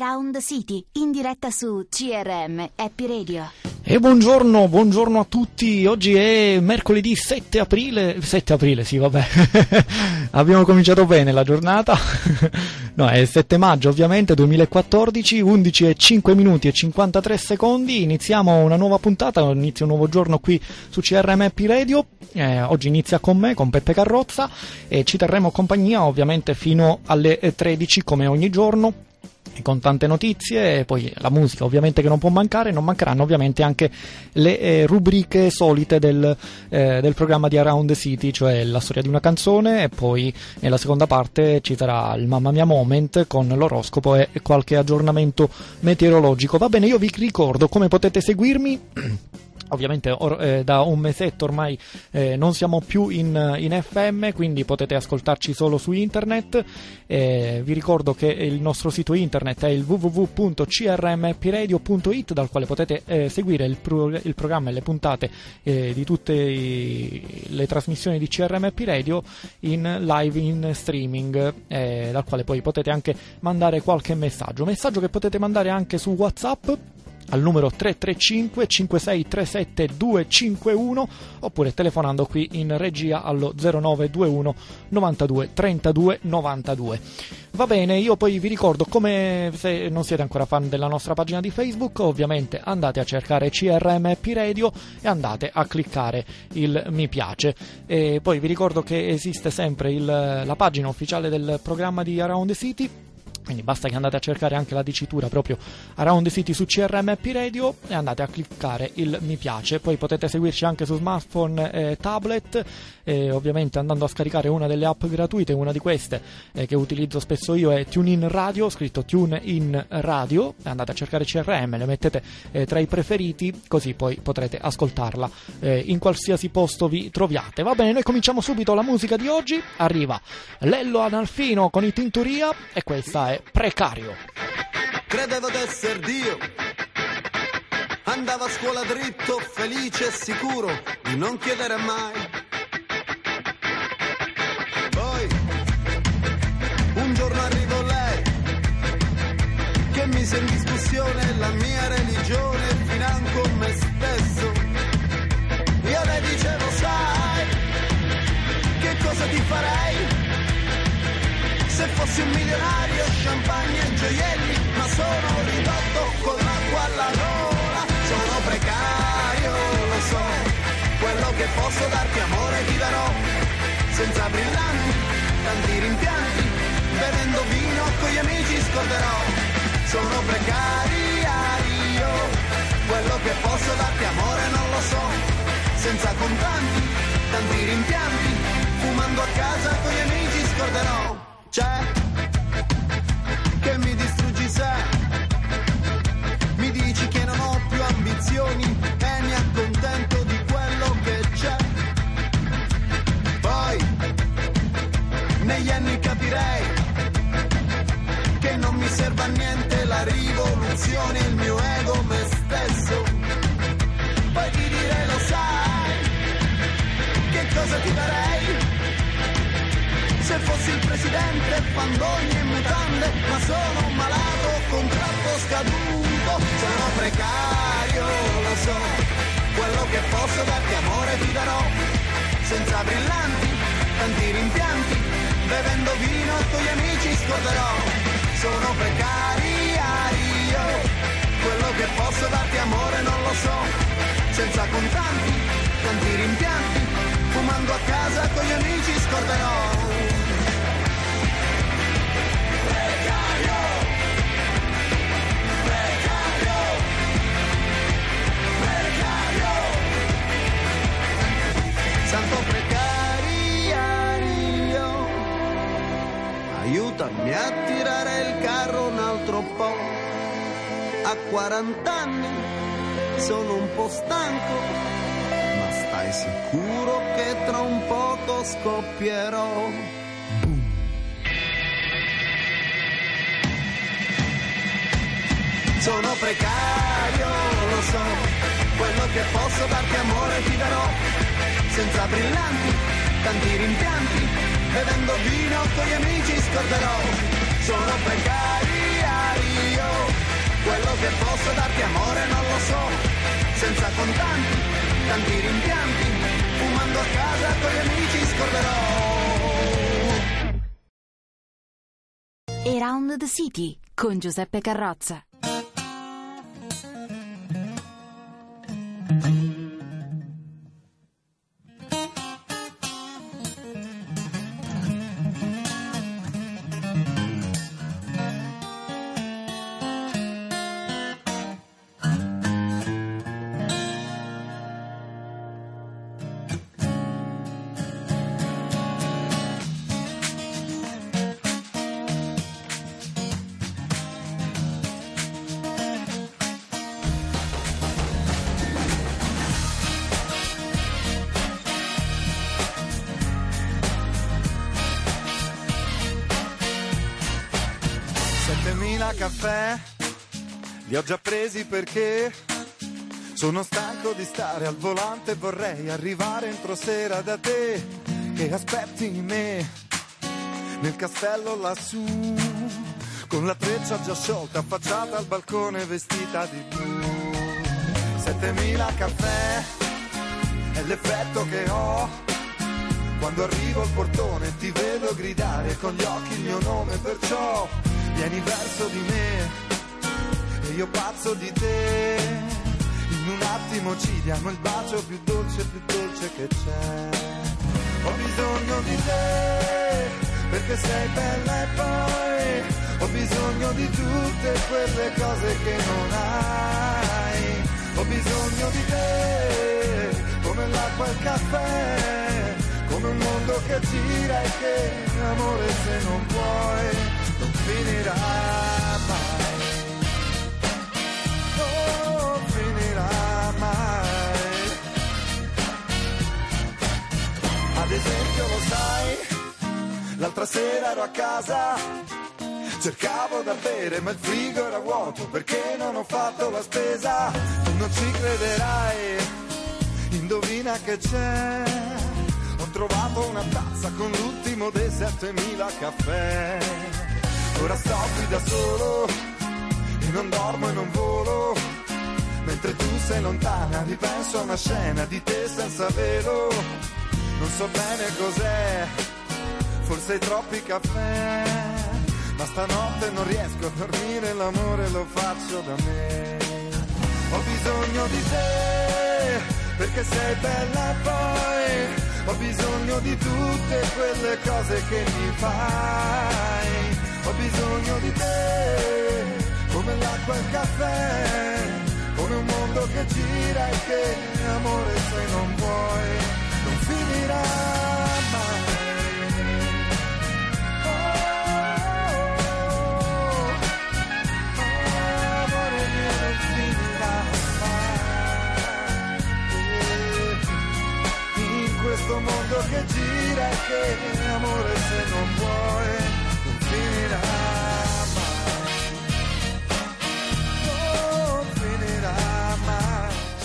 Around City, in diretta su CRM Happy Radio. E buongiorno, buongiorno a tutti. Oggi è mercoledì 7 aprile. 7 aprile, sì, vabbè. Abbiamo cominciato bene la giornata. no, è 7 maggio, ovviamente, 2014, 11 e 5 minuti e 53 secondi. Iniziamo una nuova puntata, inizia un nuovo giorno qui su CRM Happy Radio. Eh, oggi inizia con me, con Peppe Carrozza e ci terremo compagnia ovviamente fino alle 13 come ogni giorno con tante notizie e poi la musica ovviamente che non può mancare, non mancheranno ovviamente anche le eh, rubriche solite del, eh, del, programma di Around the City, cioè la storia di una canzone e poi nella seconda parte ci sarà il Mamma Mia Moment con l'oroscopo e qualche aggiornamento meteorologico. Va bene, io vi ricordo come potete seguirmi. Ovviamente or, eh, da un mesetto ormai eh, non siamo più in, in, FM, quindi potete ascoltarci solo su internet. Eh, vi ricordo che il nostro sito internet è il www.crmpiradio.it dal quale potete eh, seguire il, pro, il, programma e le puntate eh, di tutte i, le trasmissioni di CRMP Radio in live in streaming, eh, dal quale poi potete anche mandare qualche messaggio. Messaggio che potete mandare anche su WhatsApp al numero 335 5637 251 oppure telefonando qui in regia allo 0921 92 32 92. Va bene, io poi vi ricordo come se non siete ancora fan della nostra pagina di Facebook, ovviamente andate a cercare CRMP Radio e andate a cliccare il mi piace. E poi vi ricordo che esiste sempre il, la pagina ufficiale del programma di Around the City quindi basta che andate a cercare anche la dicitura proprio Around the City su CRMP Radio e andate a cliccare il mi piace. Poi potete seguirci anche su smartphone e tablet, e ovviamente andando a scaricare una delle app gratuite, una di queste eh, che utilizzo spesso io è TuneIn Radio, scritto TuneIn Radio, andate a cercare CRM, le mettete eh, tra i preferiti, così poi potrete ascoltarla eh, in qualsiasi posto vi troviate. Va bene, noi cominciamo subito la musica di oggi. Arriva Lello Analfino con i Tinturia e questa è precario. Credevo d'essere Dio. Andavo a scuola dritto, felice e sicuro di non chiedere mai. Poi, un giorno arrivò lei, che mise in discussione la mia religione, financo me stesso. Io le dicevo, sai, che cosa ti farei? Se fossi un milionario, champagne e gioielli, ma sono ridotto con l'acqua alla gola. Sono precario, lo so, quello che posso darti amore ti darò, senza brillanti, tanti rimpianti, bevendo vino con gli amici scorderò. Sono precario, quello che posso darti amore non lo so, senza contanti, tanti rimpianti, fumando a casa con gli amici scorderò c'è? Che mi distruggi se? Mi dici che non ho più ambizioni e mi accontento di quello che c'è. Poi negli anni capirei che non mi serve a niente la rivoluzione il mio ego me stesso fossi il presidente pandogni e mutande, ma sono un malato contratto scaduto, sono precario, lo so, quello che posso darti amore ti darò, senza brillanti, tanti rimpianti, bevendo vino con gli amici scorderò, sono precario, quello che posso darti amore non lo so, senza contanti, tanti rimpianti, fumando a casa con gli amici scorderò. Santo precariario. Aiutami a tirare il carro un altro po'. A 40 anni sono un po' stanco, ma stai sicuro che tra un poco scoppierò. Sono precario, lo so, quello che posso darti amore ti darò senza brillanti, tanti rimpianti, bevendo vino con gli amici scorderò, sono precario, quello che posso darti amore non lo so, senza contanti, tanti rimpianti, fumando a casa con gli amici scorderò. Around the City con Giuseppe Carrozza. Settemila caffè, li ho già presi perché sono stanco di stare al volante. Vorrei arrivare entro sera da te che aspetti me. Nel castello lassù con la treccia già sciolta affacciata al balcone vestita di blu. Settemila caffè è l'effetto che ho. Quando arrivo al portone ti vedo gridare con gli occhi il mio nome, perciò vieni verso di me e io pazzo di te. In un attimo ci diamo il bacio più dolce, più dolce che c'è. Ho bisogno di te perché sei bella e poi ho bisogno di tutte quelle cose che non hai. Ho bisogno di te come l'acqua e il caffè come un mondo che gira e che amore se non vuoi finirà mai. Non finirà mai. Ad esempio lo sai l'altra sera ero a casa cercavo da bere ma il frigo era vuoto perché non ho fatto la spesa? Tu non ci crederai. Indovina che c'è. Ho trovato una tazza con l'ultimo dei 7000 caffè. Ora sto qui da solo e non dormo e non volo. Mentre tu sei lontana, ripenso a una scena di te senza velo. Non so bene cos'è, forse i troppi caffè. Ma stanotte non riesco a dormire, l'amore lo faccio da me. Ho bisogno di te, perché sei bella poi ho bisogno di tutte quelle cose che mi fai. Ho bisogno di te, come l'acqua e il caffè, come un mondo che gira e che amore se non vuoi non finirà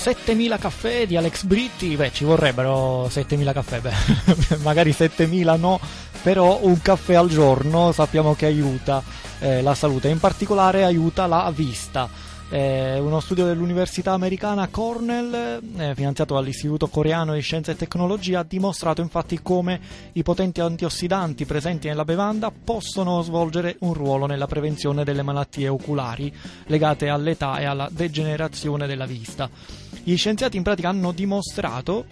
7000 caffè di Alex Britti, beh ci vorrebbero 7000 caffè, beh, magari 7000 no, però un caffè al giorno sappiamo che aiuta eh, la salute, in particolare aiuta la vista. Eh, uno studio dell'Università americana Cornell, eh, finanziato dall'Istituto Coreano di Scienza e Tecnologia, ha dimostrato infatti come i potenti antiossidanti presenti nella bevanda possono svolgere un ruolo nella prevenzione delle malattie oculari legate all'età e alla degenerazione della vista. Gli scienziati in pratica hanno dimostrato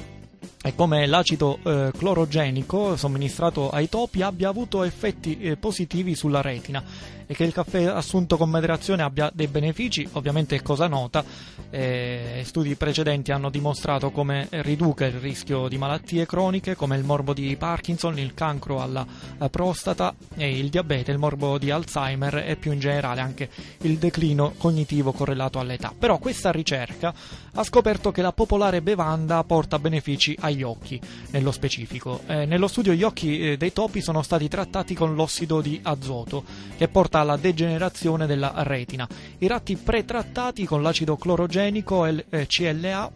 e come l'acido eh, clorogenico somministrato ai topi abbia avuto effetti eh, positivi sulla retina e che il caffè assunto con moderazione abbia dei benefici, ovviamente è cosa nota. Eh, studi precedenti hanno dimostrato come riduca il rischio di malattie croniche come il morbo di Parkinson, il cancro alla eh, prostata, e il diabete, il morbo di Alzheimer e più in generale anche il declino cognitivo correlato all'età. Però questa ricerca ha scoperto che la popolare bevanda porta benefici agli occhi, nello specifico. Eh, nello studio gli occhi eh, dei topi sono stati trattati con l'ossido di azoto, che porta alla degenerazione della retina. I ratti pretrattati con l'acido clorogenico e eh, CLA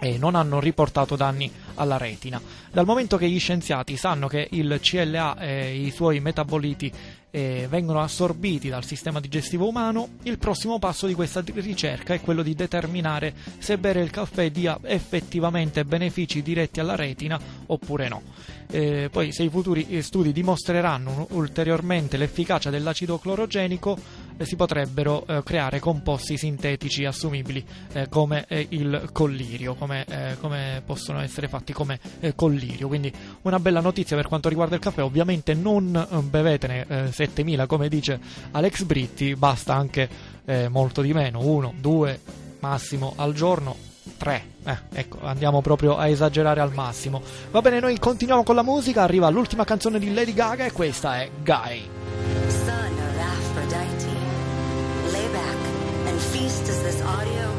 e non hanno riportato danni alla retina. Dal momento che gli scienziati sanno che il CLA e i suoi metaboliti eh, vengono assorbiti dal sistema digestivo umano, il prossimo passo di questa ricerca è quello di determinare se bere il caffè dia effettivamente benefici diretti alla retina oppure no. Eh, poi se i futuri studi dimostreranno ulteriormente l'efficacia dell'acido clorogenico, si potrebbero eh, creare composti sintetici assumibili eh, come eh, il collirio, come, eh, come, possono essere fatti come collirio. Quindi una bella notizia per quanto riguarda il caffè, ovviamente non bevetene 7000 come dice Alex Britti, basta anche molto di meno, uno, due massimo al giorno 3. Eh, ecco, andiamo proprio a esagerare al massimo. Va bene, noi continuiamo con la musica. Arriva l'ultima canzone di Lady Gaga e questa è Guy. Feast as this audio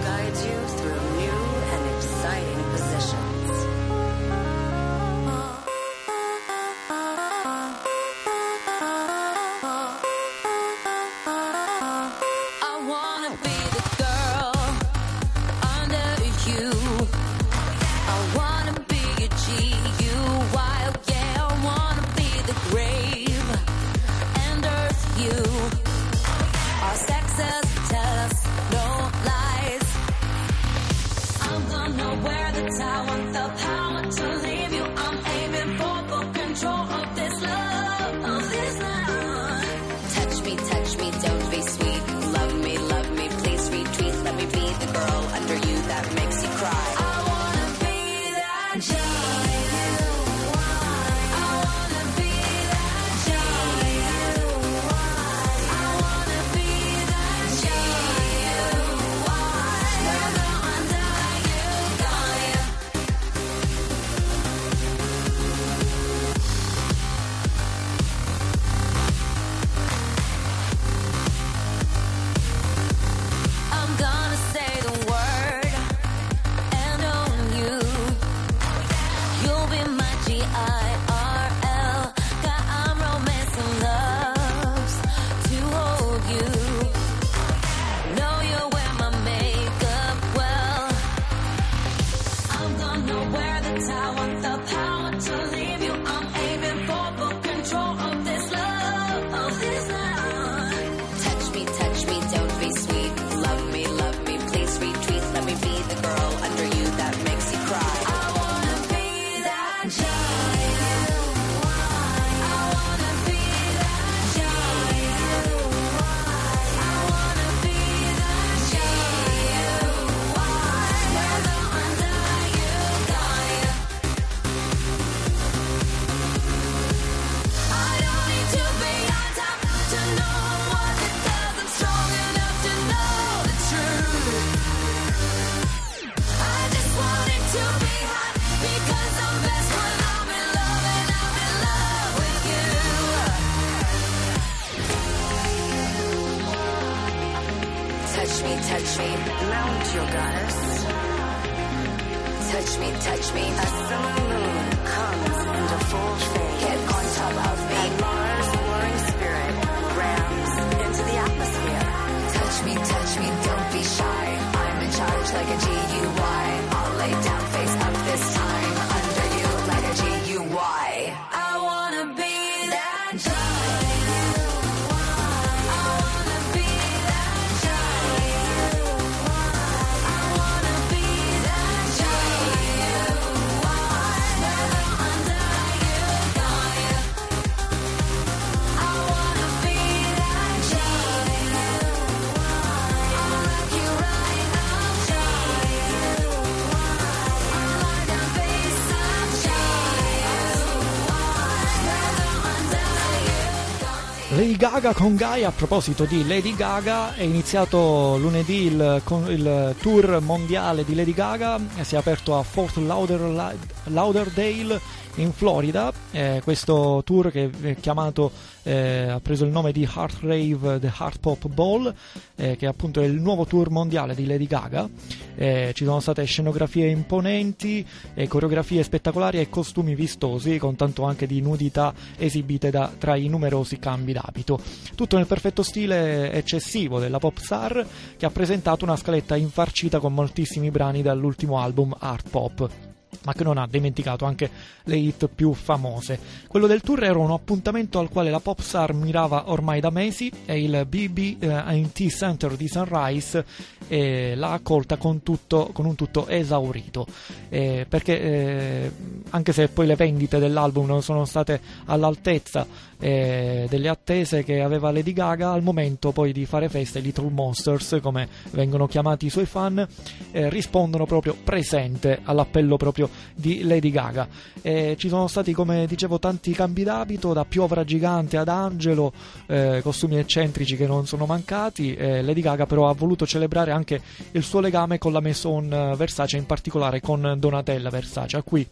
Gaga con Guy. A proposito di Lady Gaga, è iniziato lunedì il, il tour mondiale di Lady Gaga. Si è aperto a Fort Lauderdale in Florida. Eh, questo tour che è chiamato, eh, ha preso il nome di Heart Rave The Heart Pop Ball, eh, che appunto è il nuovo tour mondiale di Lady Gaga. Eh, ci sono state scenografie imponenti, coreografie spettacolari e costumi vistosi, con tanto anche di nudità esibite da, tra i numerosi cambi d'abito. Tutto nel perfetto stile eccessivo della pop star, che ha presentato una scaletta infarcita con moltissimi brani dall'ultimo album Art Pop ma che non ha dimenticato anche le hit più famose. Quello del tour era un appuntamento al quale la popstar mirava ormai da mesi e il BB&T eh, Center di Sunrise eh, l'ha accolta con, tutto, con, un tutto esaurito, eh, perché eh, anche se poi le vendite dell'album non sono state all'altezza eh, delle attese che aveva Lady Gaga, al momento poi di fare festa i Little Monsters, come vengono chiamati i suoi fan, eh, rispondono proprio presente all'appello proprio di Lady Gaga. Eh, ci sono stati, come dicevo, tanti cambi d'abito, da piovra gigante ad angelo, eh, costumi eccentrici che non sono mancati. Eh, Lady Gaga però ha voluto celebrare anche il suo legame con la Maison Versace, in particolare con Donatella Versace, a cui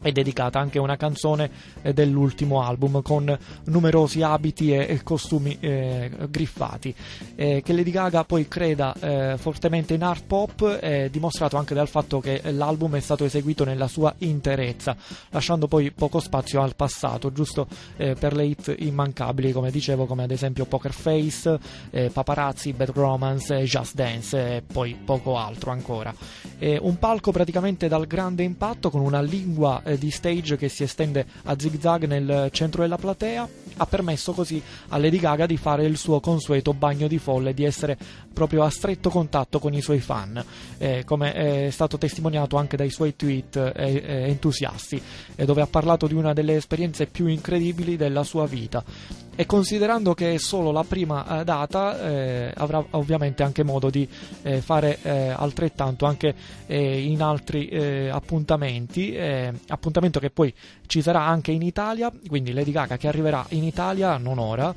è dedicata anche una canzone eh, dell'ultimo album con numerosi abiti e, costumi eh, griffati. Eh, che Lady Gaga poi creda eh, fortemente in art pop è dimostrato anche dal fatto che l'album è stato eseguito nella sua interezza, lasciando poi poco spazio al passato, giusto eh, per le hit immancabili, come dicevo, come ad esempio Poker Face, eh, Paparazzi, Bad Romance, Just Dance e poi poco altro ancora. un palco praticamente dal grande impatto con una lingua eh, di stage che si estende a zig zag nel centro della platea ha permesso così a Lady Gaga di fare il suo consueto bagno di folle, di essere proprio a stretto contatto con i suoi fan, eh, come è stato testimoniato anche dai suoi tweet eh, eh entusiasti, dove ha parlato di una delle esperienze più incredibili della sua vita e considerando che è solo la prima eh, data eh, avrà ovviamente anche modo di eh, fare eh, altrettanto anche eh, in altri eh, appuntamenti appuntamento che poi ci sarà anche in Italia. Quindi Lady Gaga che arriverà in Italia non ora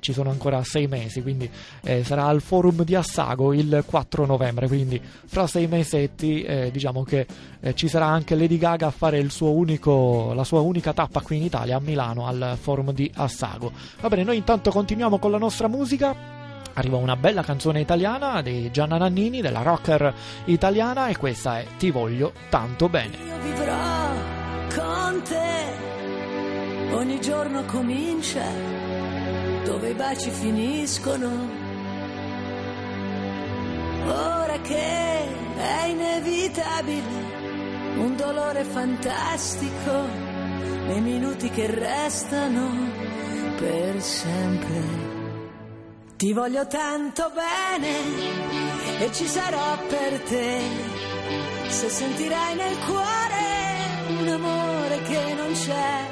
ci sono ancora sei mesi quindi sarà al forum di Assago il 4 novembre. Quindi fra sei mesetti diciamo che ci sarà anche Lady Gaga a fare unico, la sua unica tappa qui in Italia a Milano al forum di Assago Va bene, noi intanto continuiamo con la nostra musica. Arriva una bella canzone italiana di Gianna Nannini, della rocker italiana, e questa è Ti voglio tanto bene. Io vivrò con te, ogni giorno comincia, dove i baci finiscono. Ora che è inevitabile, un dolore fantastico, nei minuti che restano per sempre. Ti voglio tanto bene e ci sarò per te. Se sentirai nel cuore un amore che non c'è.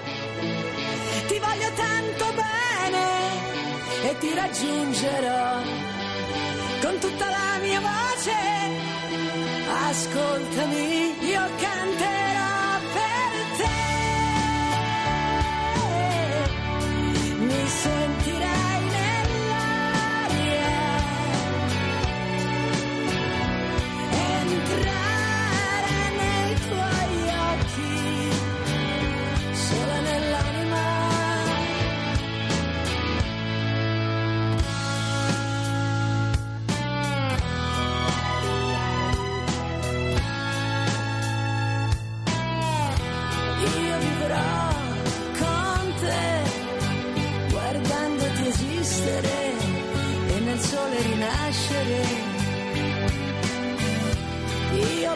Ti voglio tanto bene e ti raggiungerò con tutta la mia voce. Ascoltami, io canterò.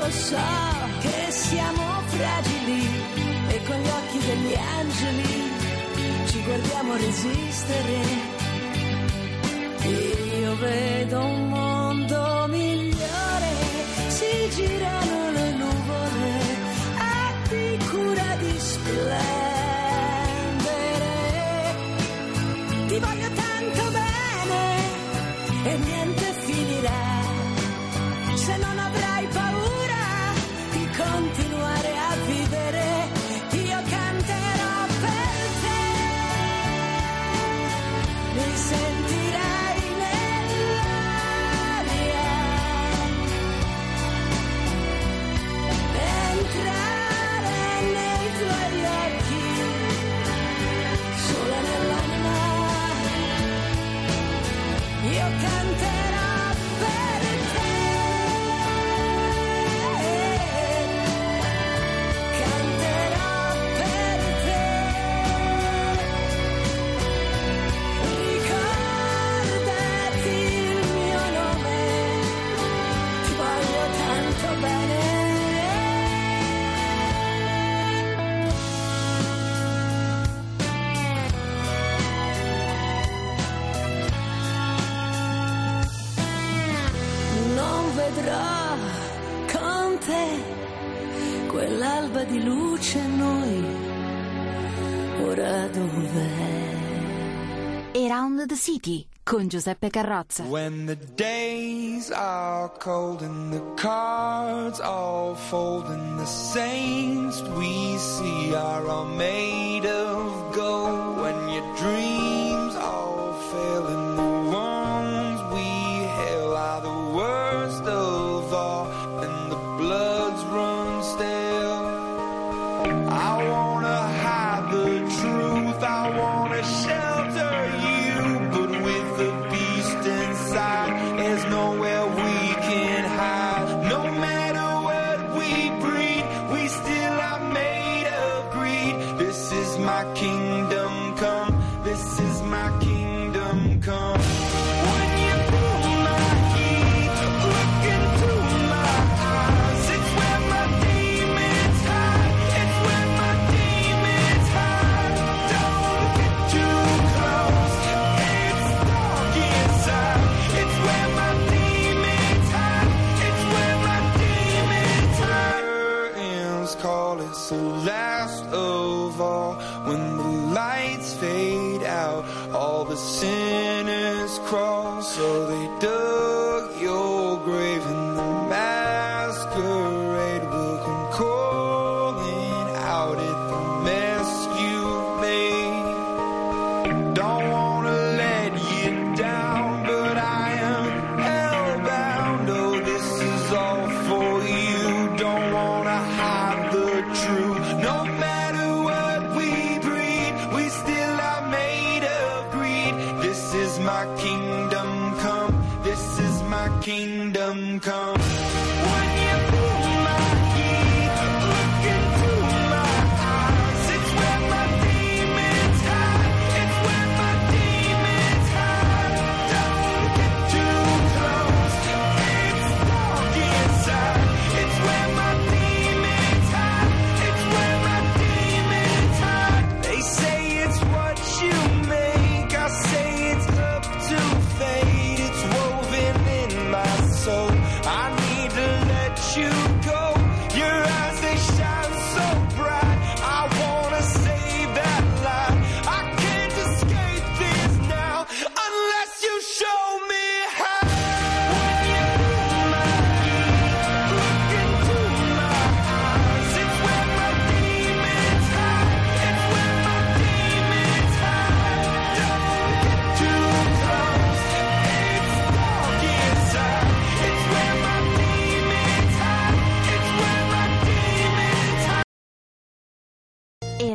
Lo so che siamo fragili e con gli occhi degli angeli ci guardiamo resistere. Io vedo un mondo migliore, si girano le nuvole a di cura di splendere. Con Giuseppe Carrozza. When the days are cold and the cards all fold and the saints we see are all made of gold. When you dreams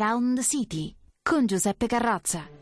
The City con Giuseppe Carrozza.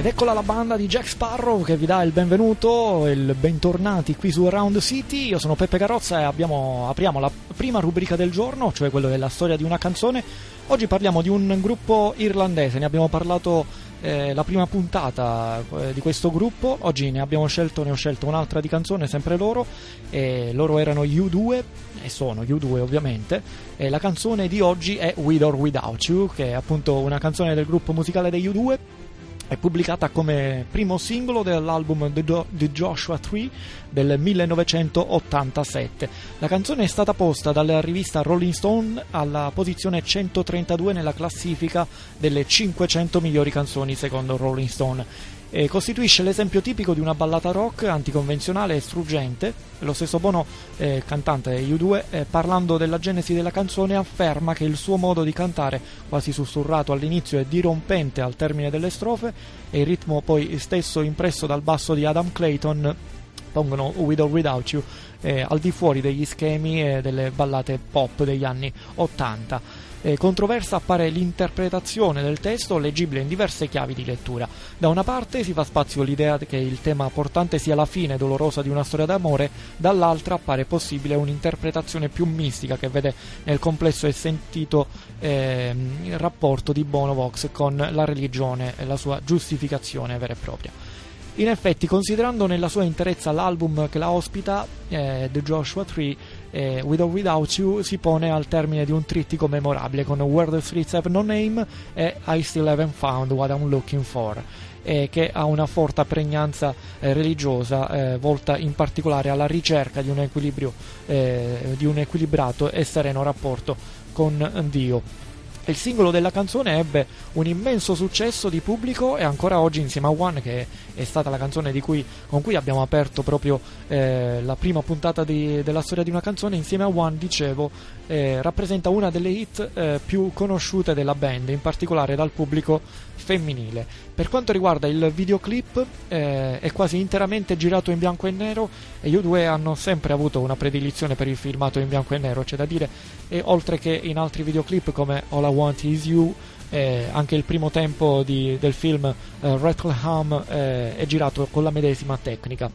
Ed eccola la banda di Jack Sparrow che vi dà il benvenuto, il bentornati qui su Around City. Io sono Peppe Carrozza e abbiamo- apriamo la prima rubrica del giorno, cioè quello della storia di una canzone. Oggi parliamo di un gruppo irlandese, ne abbiamo parlato eh, la prima puntata eh, di questo gruppo. Oggi ne abbiamo scelto, ne ho scelto un'altra di canzone, sempre loro. E loro erano U2 e sono U2 ovviamente. E la canzone di oggi è With or Without You, che è appunto una canzone del gruppo musicale degli U2 è pubblicata come primo singolo dell'album The, Joshua Tree del 1987. La canzone è stata posta dalla rivista Rolling Stone alla posizione 132 nella classifica delle 500 migliori canzoni secondo Rolling Stone. E costituisce l'esempio tipico di una ballata rock anticonvenzionale e struggente. Lo stesso Bono, eh, cantante degli U2, eh, parlando della genesi della canzone, afferma che il suo modo di cantare, quasi sussurrato all'inizio e dirompente al termine delle strofe, e il ritmo poi stesso impresso dal basso di Adam Clayton pongono With or Without You eh, al di fuori degli schemi e delle ballate pop degli anni 80. Eh, controversa appare l'interpretazione del testo leggibile in diverse chiavi di lettura. Da una parte si fa spazio all'idea che il tema portante sia la fine dolorosa di una storia d'amore, dall'altra appare possibile un'interpretazione più mistica che vede nel complesso e sentito ehm, il rapporto di Bono Vox con la religione e la sua giustificazione vera e propria. In effetti, considerando nella sua interezza l'album che la ospita, eh, The Joshua Tree, eh, With or Without You si pone al termine di un trittico memorabile con Where the Streets Have No Name e I Still Haven't Found What I'm Looking For eh, che ha una forte pregnanza eh, religiosa eh, volta in particolare alla ricerca di un eh, di un equilibrato e sereno rapporto con Dio. Il singolo della canzone ebbe un immenso successo di pubblico e ancora oggi insieme a One, che è stata la canzone cui, con cui abbiamo aperto proprio eh, la prima puntata di, della storia di una canzone, insieme a One, dicevo, eh, rappresenta una delle hit eh, più conosciute della band, in particolare dal pubblico femminile. Per quanto riguarda il videoclip, eh, è quasi interamente girato in bianco e nero e io due hanno sempre avuto una predilizione per il filmato in bianco e nero, c'è da dire, e oltre che in altri videoclip come All I Want Is You, eh, anche il primo tempo di, del film eh, Rattleham eh, è girato con la medesima tecnica.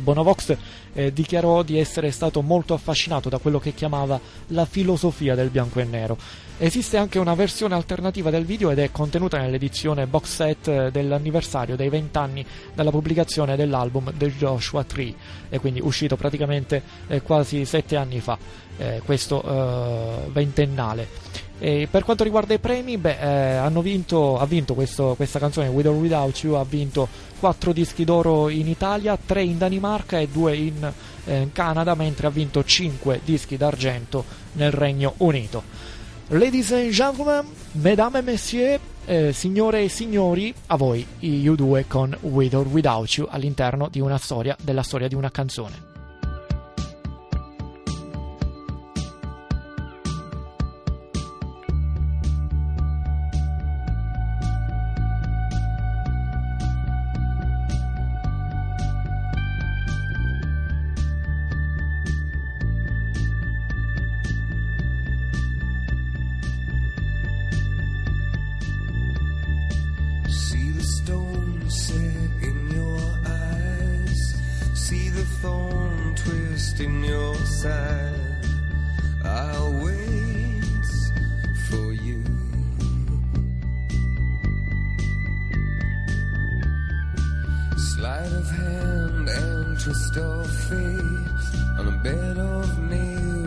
Bonovox eh, dichiarò di essere stato molto affascinato da quello che chiamava la filosofia del bianco e nero. Esiste anche una versione alternativa del video ed è contenuta nell'edizione box set eh, dell'anniversario dei 20 anni dalla pubblicazione dell'album The Joshua Tree, e quindi uscito praticamente eh, quasi 7 anni fa, eh, questo eh, ventennale. E per quanto riguarda i premi, beh, eh, vinto, ha vinto questo, questa canzone With or Without You, ha vinto 4 dischi d'oro in Italia, 3 in Danimarca e 2 in eh, Canada, mentre ha vinto 5 dischi d'argento nel Regno Unito. Ladies and gentlemen, mesdames et messieurs, eh, signore e signori, a voi i U2 con With or Without You all'interno di una storia, della storia di una canzone. In your side. I'll wait for you. Sleight of hand and twist of fate. On a bed of nails,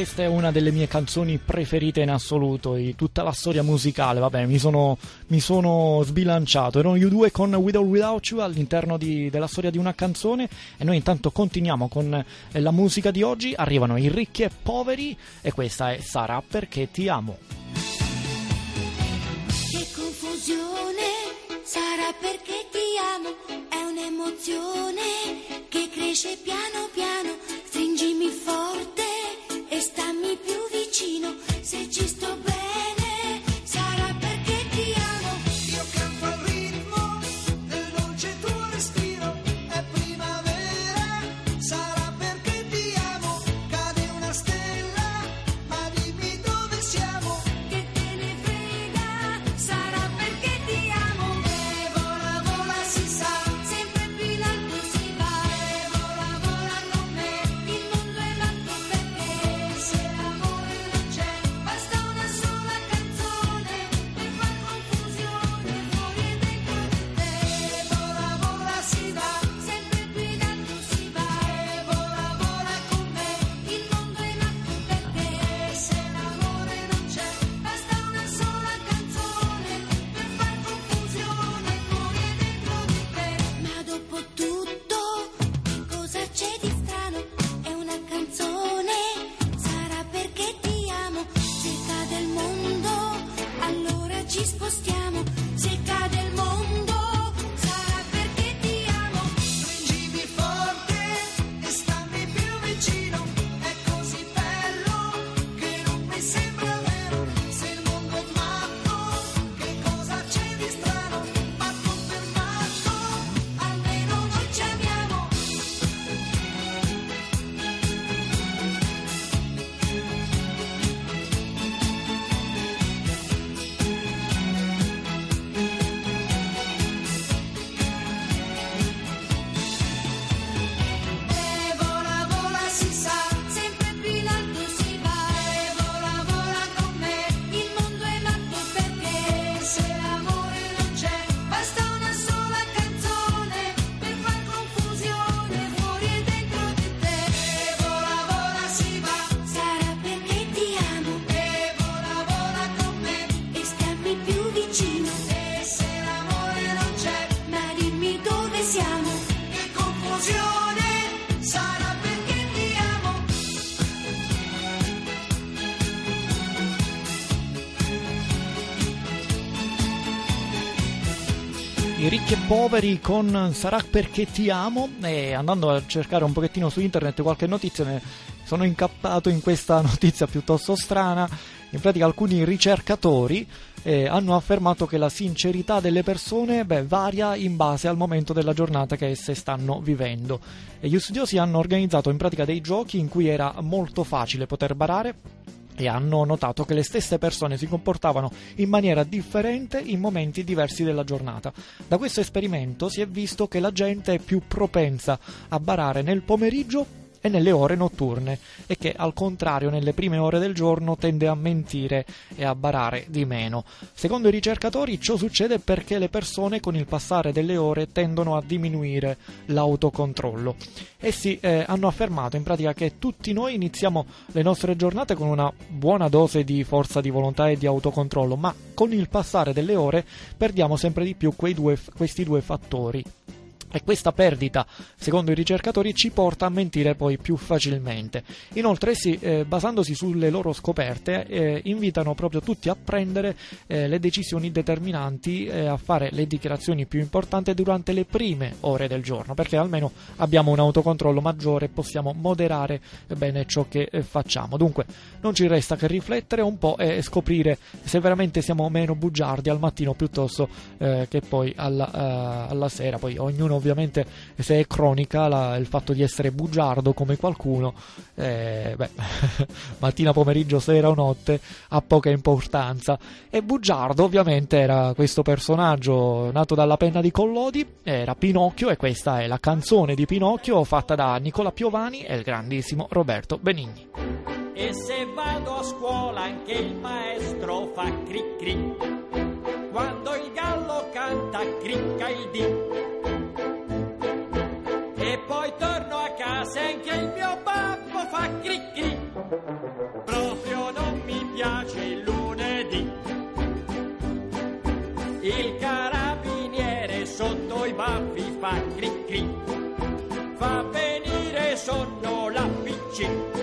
questa è una delle mie canzoni preferite in assoluto di tutta la storia musicale. Vabbè, mi sono, mi sono sbilanciato. Erano You due con With or Without You all'interno di, della storia di una canzone. E noi intanto continuiamo con eh, la musica di oggi. Arrivano i ricchi e poveri. E questa è Sarà perché ti amo. Che confusione sarà perché ti amo, è un'emozione che cresce piano piano, stringimi forte più vicino, se ci sto bene ricchi poveri con Sarà perché ti amo e andando a cercare un pochettino su internet qualche notizia ne sono incappato in questa notizia piuttosto strana. In pratica alcuni ricercatori eh, hanno affermato che la sincerità delle persone beh, varia in base al momento della giornata che esse stanno vivendo. E gli studiosi hanno organizzato in pratica dei giochi in cui era molto facile poter barare e hanno notato che le stesse persone si comportavano in maniera differente in momenti diversi della giornata. Da questo esperimento si è visto che la gente è più propensa a barare nel pomeriggio e nelle ore notturne e che al contrario nelle prime ore del giorno tende a mentire e a barare di meno. Secondo i ricercatori ciò succede perché le persone con il passare delle ore tendono a diminuire l'autocontrollo. Essi eh, hanno affermato in pratica che tutti noi iniziamo le nostre giornate con una buona dose di forza di volontà e di autocontrollo, ma con il passare delle ore perdiamo sempre di più due, questi due fattori. E questa perdita, secondo i ricercatori, ci porta a mentire poi più facilmente. Inoltre, essi, eh, basandosi sulle loro scoperte, eh, invitano proprio tutti a prendere eh, le decisioni determinanti, eh, a fare le dichiarazioni più importanti durante le prime ore del giorno, perché almeno abbiamo un autocontrollo maggiore e possiamo moderare bene ciò che eh, facciamo. Dunque, non ci resta che riflettere un po' e scoprire se veramente siamo meno bugiardi al mattino piuttosto eh, che poi alla, eh, alla sera. Poi ognuno ovviamente se è cronica la- il fatto di essere bugiardo come qualcuno, eh, beh, mattina, pomeriggio, sera o notte ha poca importanza. E bugiardo ovviamente era questo personaggio nato dalla penna di Collodi, era Pinocchio e questa è la canzone di Pinocchio fatta da Nicola Piovani e il grandissimo Roberto Benigni. E se vado a scuola anche il maestro fa cri cri. Quando il gallo canta cricca il dì. E poi torno a casa e anche il mio babbo fa cri cri. Proprio non mi piace il lunedì. Il carabiniere sotto i baffi fa cri cri. Fa venire sonno la PC.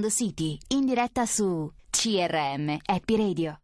The City, in diretta su CRM Happy Radio.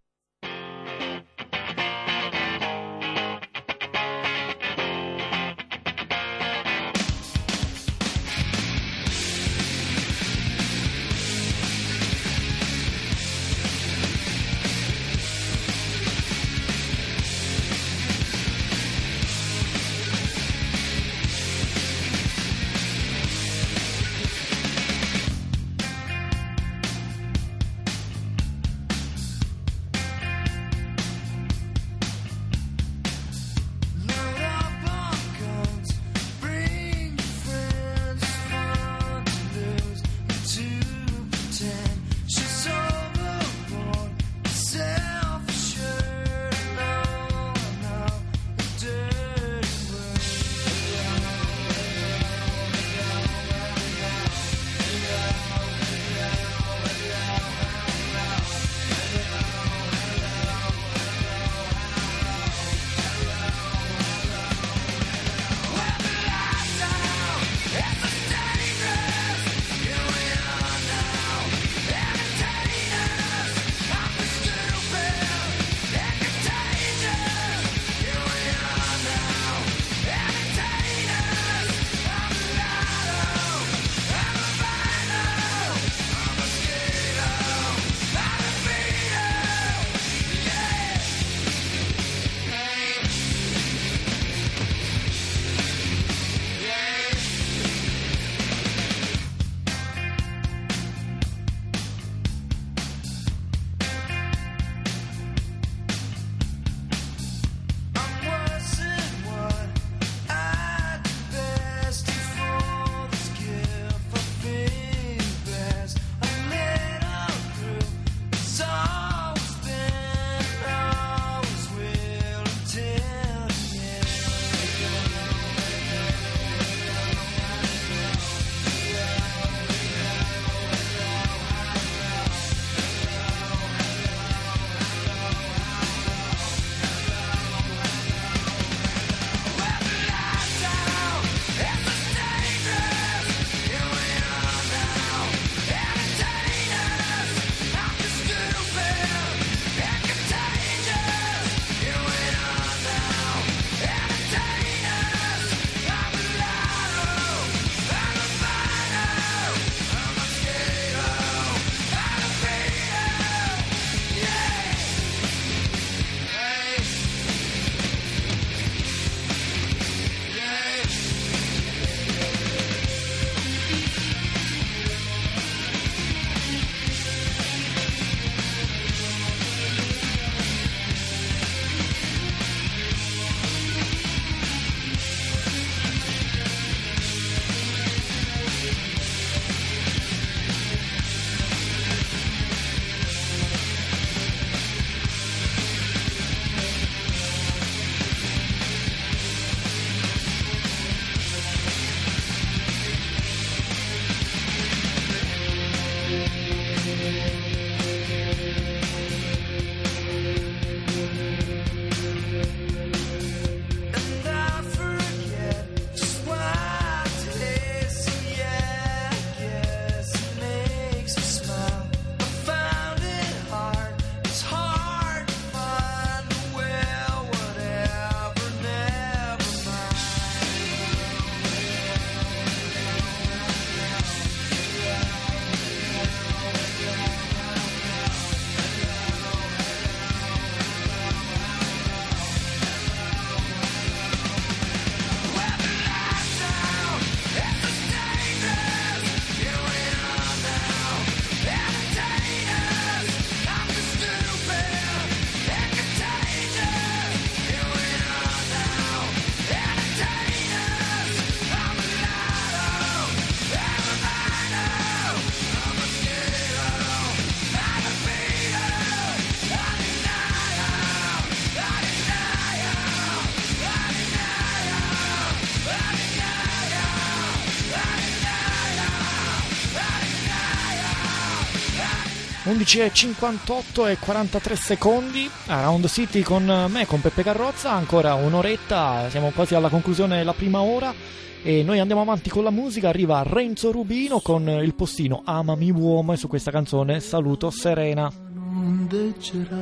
11.58 e 43 secondi Around City con me, con Peppe Carrozza, ancora un'oretta, siamo quasi alla conclusione della prima ora e noi andiamo avanti con la musica, arriva Renzo Rubino con il postino Amami uomo e su questa canzone saluto Serena. non deggerà,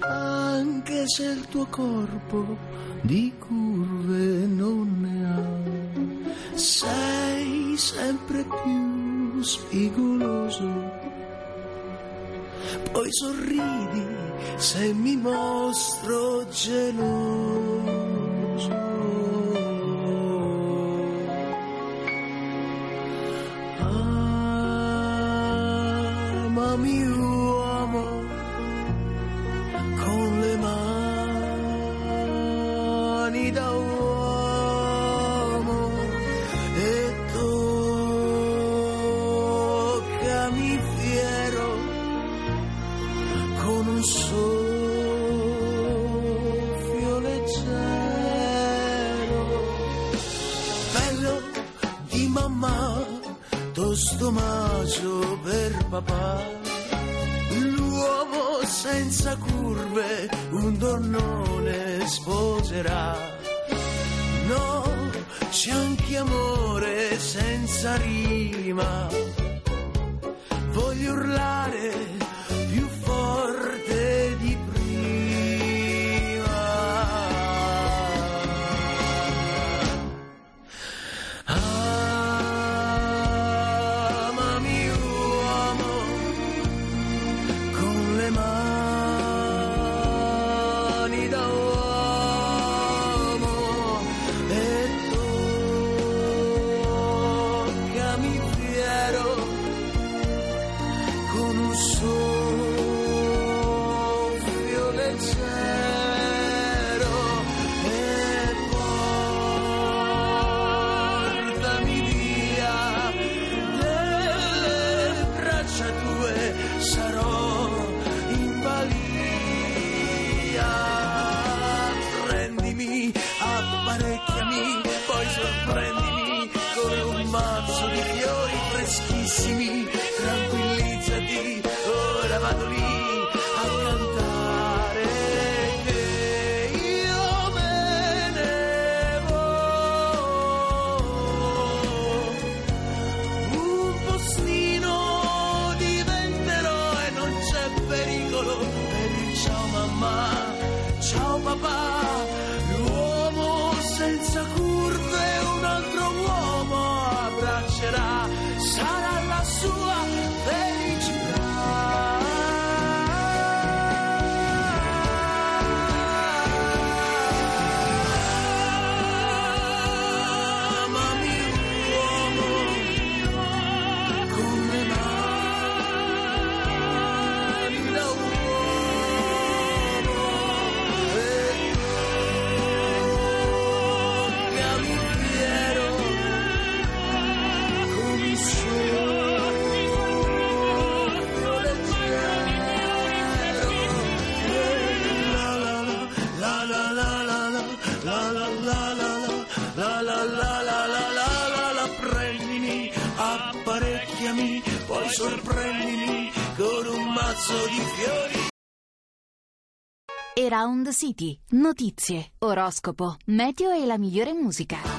anche se il tuo corpo di curve non ne ha. Sei sempre più spigoloso, poi sorridi se mi mostro geloso. Amami senza curve abbraccerà, sarà la sua Around City, notizie, oroscopo, meteo e la migliore musica.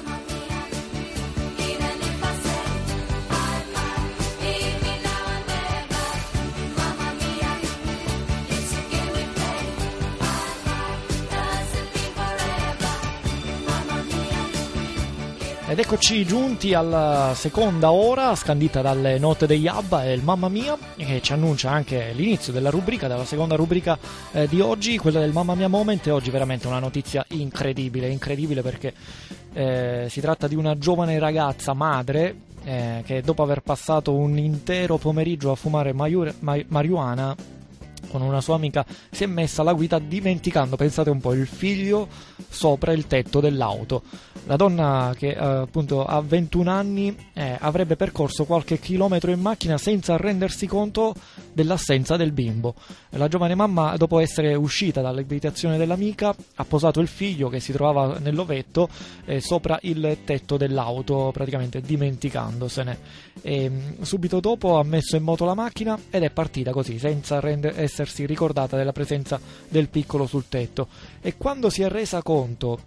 Ed eccoci giunti alla seconda ora, scandita dalle note degli ABBA e il Mamma Mia, che ci annuncia anche l'inizio della rubrica, della seconda rubrica eh, di oggi, quella del Mamma Mia Moment, e oggi veramente una notizia incredibile, incredibile perché eh, si tratta di una giovane ragazza madre eh, che dopo aver passato un intero pomeriggio a fumare maiure- ma- marijuana con una sua amica si è messa alla guida dimenticando, pensate un po', il figlio sopra il tetto dell'auto. La donna che eh, appunto ha 21 anni eh, avrebbe percorso qualche chilometro in macchina senza rendersi conto dell'assenza del bimbo. La giovane mamma, dopo essere uscita dall'abitazione dell'amica, ha posato il figlio che si trovava nell'ovetto eh, sopra il tetto dell'auto, praticamente dimenticandosene. E, mh, subito dopo ha messo in moto la macchina ed è partita così, senza render- essersi ricordata della presenza del piccolo sul tetto. E quando si è resa conto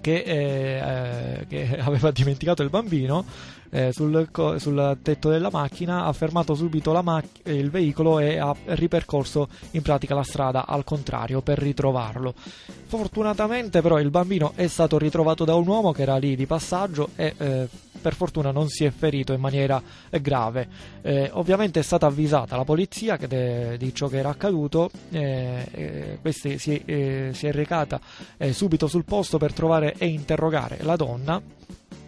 che, eh, eh, che aveva dimenticato il bambino eh, sul, sul tetto della macchina, ha fermato subito mac- il veicolo e ha ripercorso in pratica la strada al contrario per ritrovarlo. Fortunatamente però il bambino è stato ritrovato da un uomo che era lì di passaggio e eh, per fortuna non si è ferito in maniera eh, grave. Eh, ovviamente è stata avvisata la polizia de- di ciò che era accaduto, eh, eh, questi si, eh, si è recata eh, subito sul posto per trovare e interrogare la donna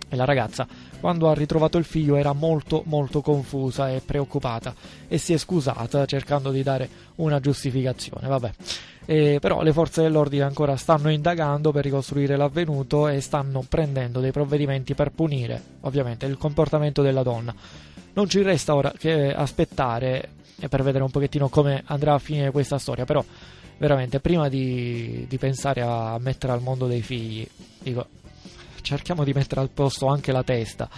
e la ragazza, quando ha ritrovato il figlio, era molto molto confusa e preoccupata e si è scusata cercando di dare una giustificazione. Vabbè. Eh, però le forze dell'ordine ancora stanno indagando per ricostruire l'avvenuto e stanno prendendo dei provvedimenti per punire, ovviamente, il comportamento della donna. Non ci resta ora che aspettare per vedere un pochettino come andrà a finire questa storia, però veramente prima di, di pensare a mettere al mondo dei figli, dico, cerchiamo di mettere al posto anche la testa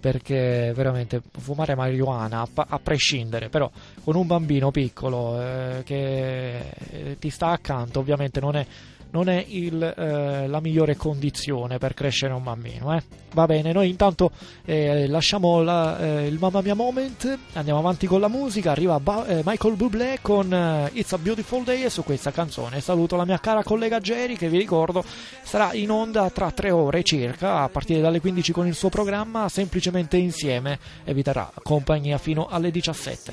perché veramente fumare marijuana a, a prescindere però con un bambino piccolo eh, che eh, ti sta accanto ovviamente non è, non è il, eh, la migliore condizione per crescere un bambino eh. va bene noi intanto eh, lasciamo la- eh, il mamma mia moment andiamo avanti con la musica arriva Ba- eh, Michael Bublé con eh, It's a Beautiful Day e su questa canzone. Saluto la mia cara collega Jerry che vi ricordo sarà in onda tra tre ore circa a partire dalle 15 con il suo programma semplicemente insieme e vi terrà compagnia fino alle 17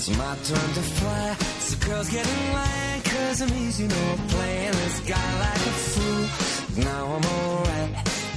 It's my turn to fly. So girls get in cause I'm easy, no playing this guy like a fool. Now I'm alright.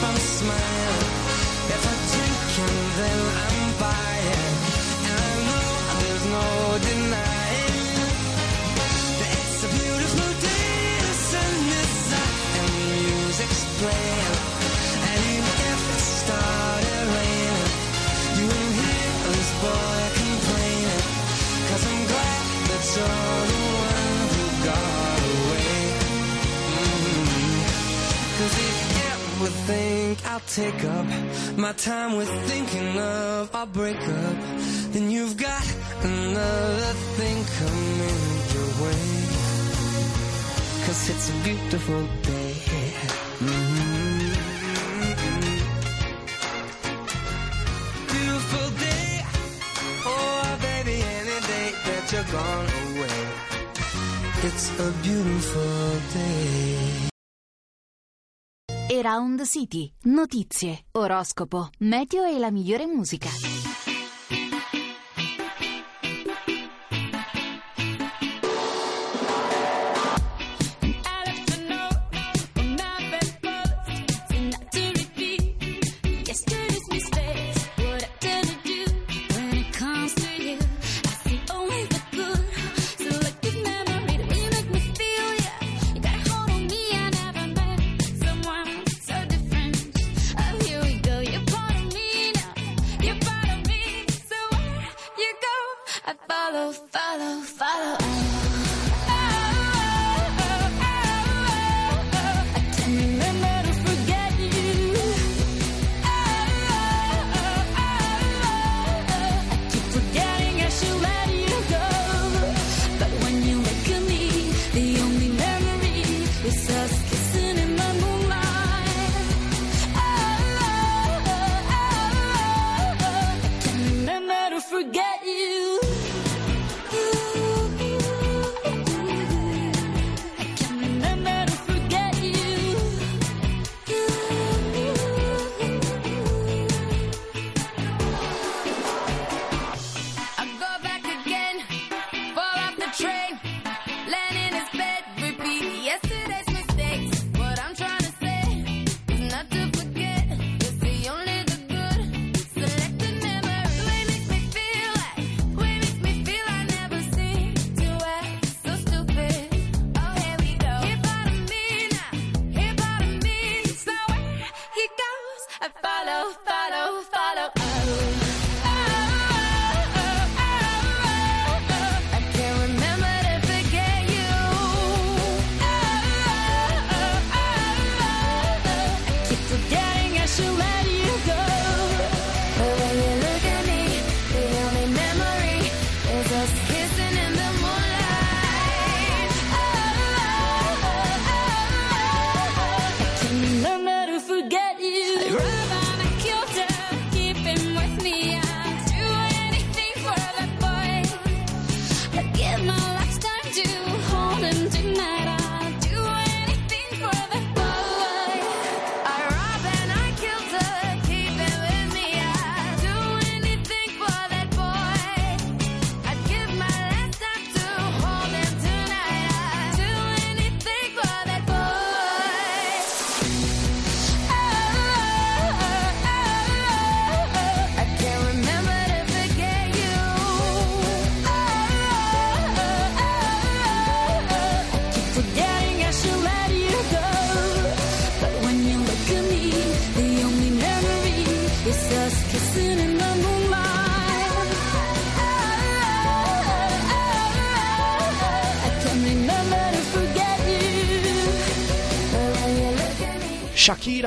from smiling. I'll take up my time with thinking of our breakup, then you've got another thing coming your way. Cause it's a beautiful day. Mhm. Beautiful day. Oh, baby, any day that you're gone away. It's a beautiful day. Around City. Notizie, oroscopo, meteo e la migliore musica.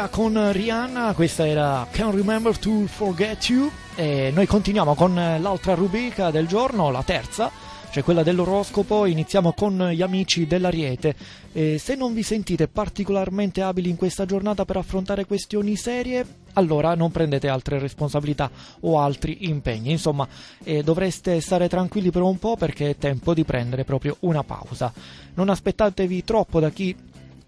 Shakira con Rihanna, questa era Can't Remember to Forget You e noi continuiamo con l'altra rubrica del giorno, la terza, cioè quella dell'oroscopo, iniziamo con gli amici dell'Ariete. E se non vi sentite particolarmente abili in questa giornata per affrontare questioni serie, allora non prendete altre responsabilità o altri impegni, insomma eh, dovreste stare tranquilli per un po' perché è tempo di prendere proprio una pausa. Non aspettatevi troppo da chi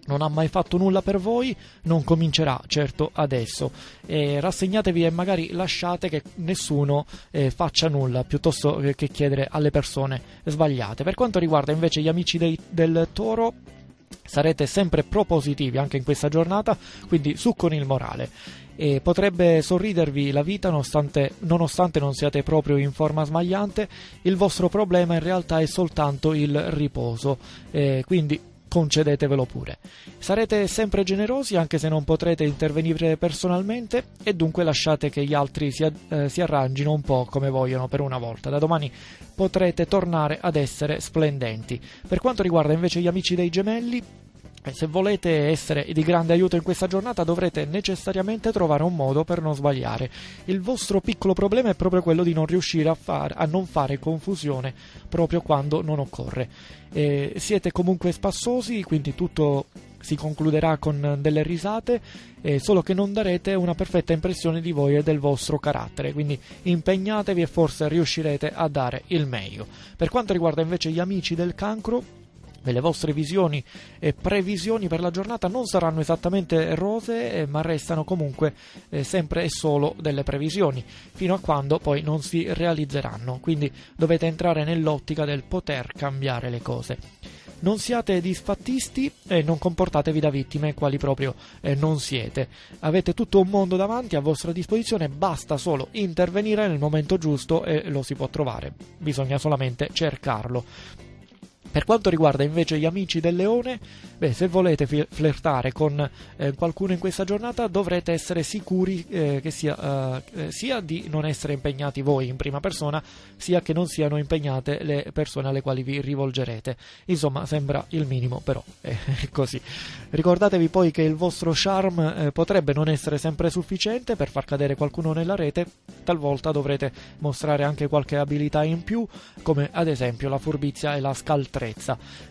non ha mai fatto nulla per voi, non comincerà certo adesso. E rassegnatevi e magari lasciate che nessuno eh, faccia nulla piuttosto che chiedere alle persone sbagliate. Per quanto riguarda invece gli amici dei- del toro, sarete sempre propositivi anche in questa giornata, quindi su con il morale. E potrebbe sorridervi la vita nonostante, nonostante non siate proprio in forma smagliante, il vostro problema in realtà è soltanto il riposo, Eh, quindi concedetevelo pure. Sarete sempre generosi anche se non potrete intervenire personalmente e dunque lasciate che gli altri si, eh, si arrangino un po' come vogliono per una volta. Da domani potrete tornare ad essere splendenti. Per quanto riguarda invece gli amici dei gemelli, se volete essere di grande aiuto in questa giornata dovrete necessariamente trovare un modo per non sbagliare. Il vostro piccolo problema è proprio quello di non riuscire a, far- a non fare confusione proprio quando non occorre. Eh, siete comunque spassosi, quindi tutto si concluderà con delle risate, eh, solo che non darete una perfetta impressione di voi e del vostro carattere, quindi impegnatevi e forse riuscirete a dare il meglio. Per quanto riguarda invece gli amici del cancro, Le vostre visioni e previsioni per la giornata non saranno esattamente rose, eh, ma restano comunque eh, sempre e solo delle previsioni, fino a quando poi non si realizzeranno. Quindi dovete entrare nell'ottica del poter cambiare le cose. Non siate disfattisti e non comportatevi da vittime, quali proprio eh, non siete. Avete tutto un mondo davanti a vostra disposizione, basta solo intervenire nel momento giusto e lo si può trovare. Bisogna solamente cercarlo. Per quanto riguarda invece gli amici del leone, beh, se volete flirtare con eh, qualcuno in questa giornata dovrete essere sicuri eh, che sia, eh, sia di non essere impegnati voi in prima persona, sia che non siano impegnate le persone alle quali vi rivolgerete. Insomma, sembra il minimo, però è così. Ricordatevi poi che il vostro charme eh, potrebbe non essere sempre sufficiente per far cadere qualcuno nella rete, talvolta dovrete mostrare anche qualche abilità in più, come ad esempio la furbizia e la scaltrezza.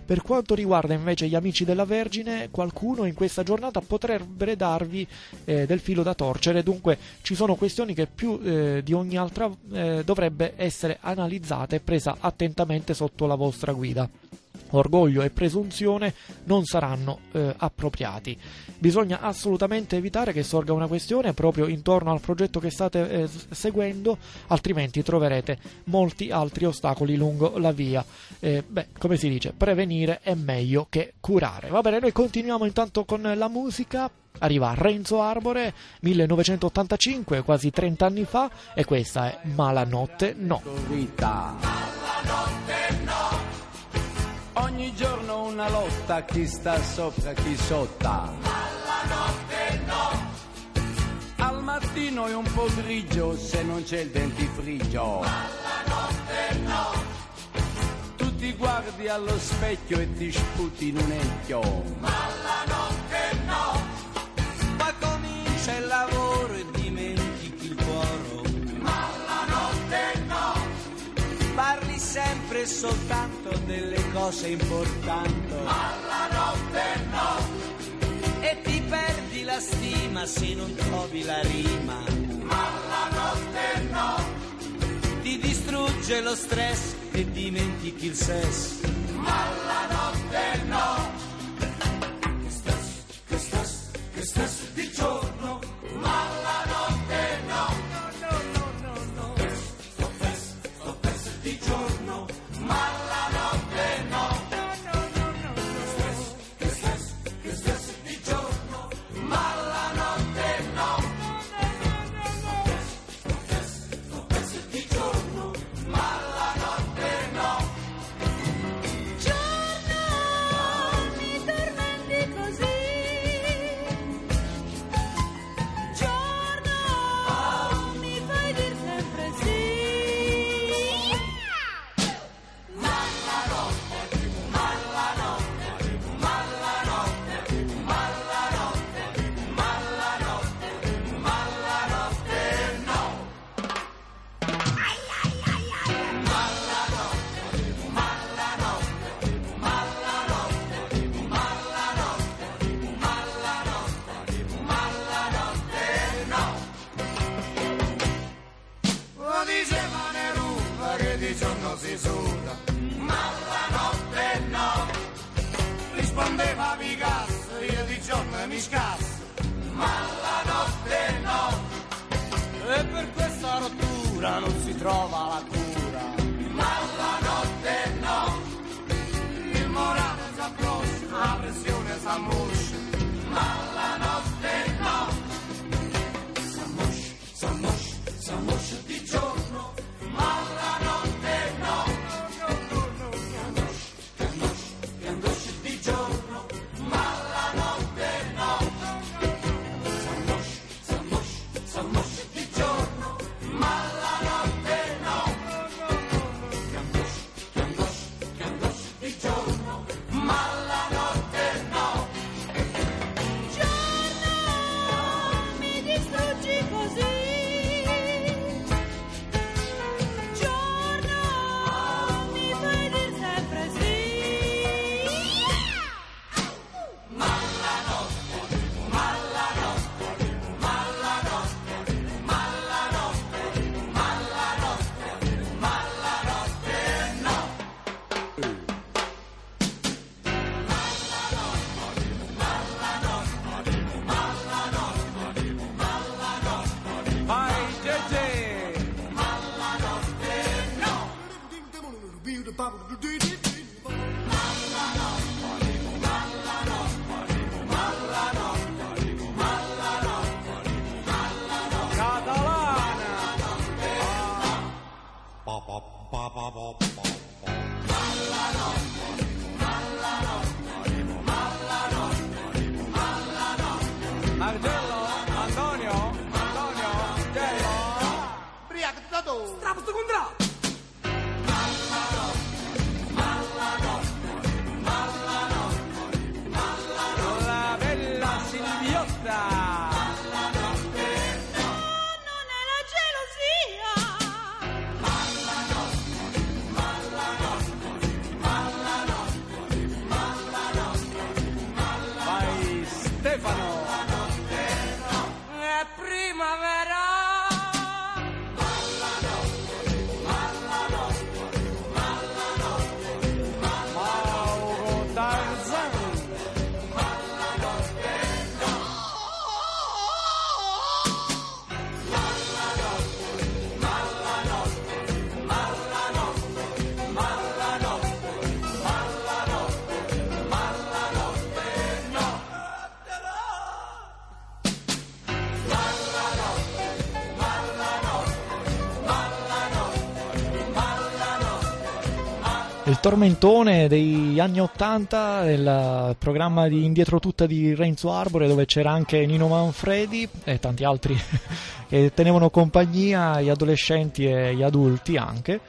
Per quanto riguarda invece gli amici della Vergine, qualcuno in questa giornata potrebbe darvi eh, del filo da torcere, dunque ci sono questioni che più eh, di ogni altra eh, dovrebbe essere analizzata e presa attentamente sotto la vostra guida orgoglio e presunzione non saranno eh, appropriati. Bisogna assolutamente evitare che sorga una questione proprio intorno al progetto che state eh, seguendo, altrimenti troverete molti altri ostacoli lungo la via. Eh, beh, come si dice, prevenire è meglio che curare. Va bene, noi continuiamo intanto con la musica. Arriva Renzo Arbore, 1985, quasi 30 anni fa, e questa è Malanotte No. Ogni giorno una lotta, chi sta sopra, chi sotta. Ma la notte no. Al mattino è un po' grigio se non c'è il dentifricio. Ma la notte no. Tu ti guardi allo specchio e ti sputi in un ecchio. Ma la notte no. Ma comincia il lavoro e dimentichi il cuore. Ma la notte no. E soltanto delle cose importanti. Ma la notte no. E ti perdi la stima se non trovi la rima. Ma la notte no. Ti distrugge lo stress e dimentichi il sesso. Ma la notte no. Tormentone degli anni 80 del programma di Indietro tutta di Renzo Arbore dove c'era anche Nino Manfredi e tanti altri che tenevano compagnia agli adolescenti e agli adulti anche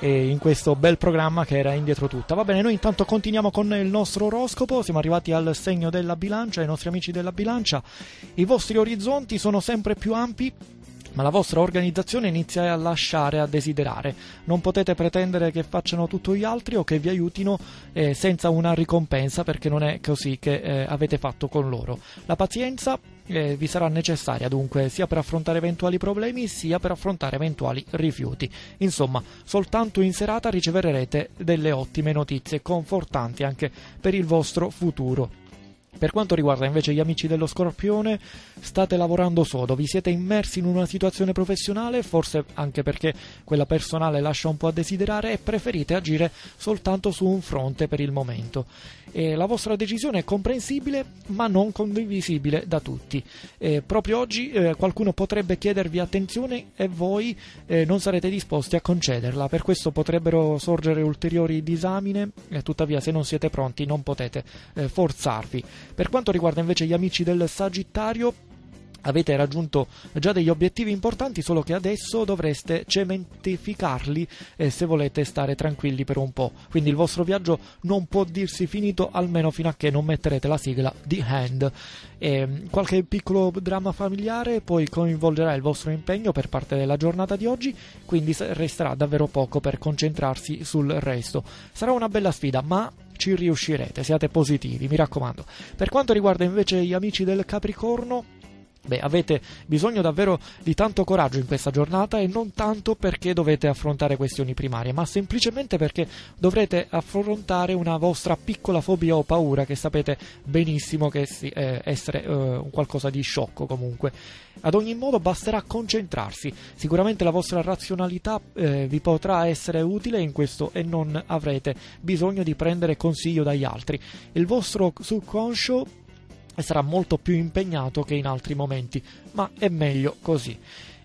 in questo bel programma che era Indietro tutta. Va bene, noi intanto continuiamo con il nostro oroscopo, siamo arrivati al segno della bilancia, ai nostri amici della bilancia. I vostri orizzonti sono sempre più ampi ma la vostra organizzazione inizia a lasciare a desiderare. Non potete pretendere che facciano tutto gli altri o che vi aiutino eh, senza una ricompensa perché non è così che eh, avete fatto con loro. La pazienza eh, vi sarà necessaria dunque sia per affrontare eventuali problemi sia per affrontare eventuali rifiuti. Insomma, soltanto in serata riceverete delle ottime notizie confortanti anche per il vostro futuro. Per quanto riguarda invece gli amici dello Scorpione, state lavorando sodo, vi siete immersi in una situazione professionale, forse anche perché quella personale lascia un po' a desiderare e preferite agire soltanto su un fronte per il momento. E la vostra decisione è comprensibile ma non condivisibile da tutti. E proprio oggi eh, qualcuno potrebbe chiedervi attenzione e voi eh, non sarete disposti a concederla, per questo potrebbero sorgere ulteriori disamine, e tuttavia se non siete pronti non potete eh, forzarvi. Per quanto riguarda invece gli amici del Sagittario, avete raggiunto già degli obiettivi importanti, solo che adesso dovreste cementificarli eh, se volete stare tranquilli per un po'. Quindi il vostro viaggio non può dirsi finito almeno fino a che non metterete la sigla di Hand. E, qualche piccolo dramma familiare poi coinvolgerà il vostro impegno per parte della giornata di oggi, quindi resterà davvero poco per concentrarsi sul resto. Sarà una bella sfida, ma ci riuscirete, siate positivi, mi raccomando. Per quanto riguarda invece gli amici del Capricorno, Beh, avete bisogno davvero di tanto coraggio in questa giornata e non tanto perché dovete affrontare questioni primarie, ma semplicemente perché dovrete affrontare una vostra piccola fobia o paura che sapete benissimo che si- eh, essere eh, qualcosa di sciocco comunque. Ad ogni modo basterà concentrarsi, sicuramente la vostra razionalità eh, vi potrà essere utile in questo e non avrete bisogno di prendere consiglio dagli altri. Il vostro subconscio e sarà molto più impegnato che in altri momenti, ma è meglio così.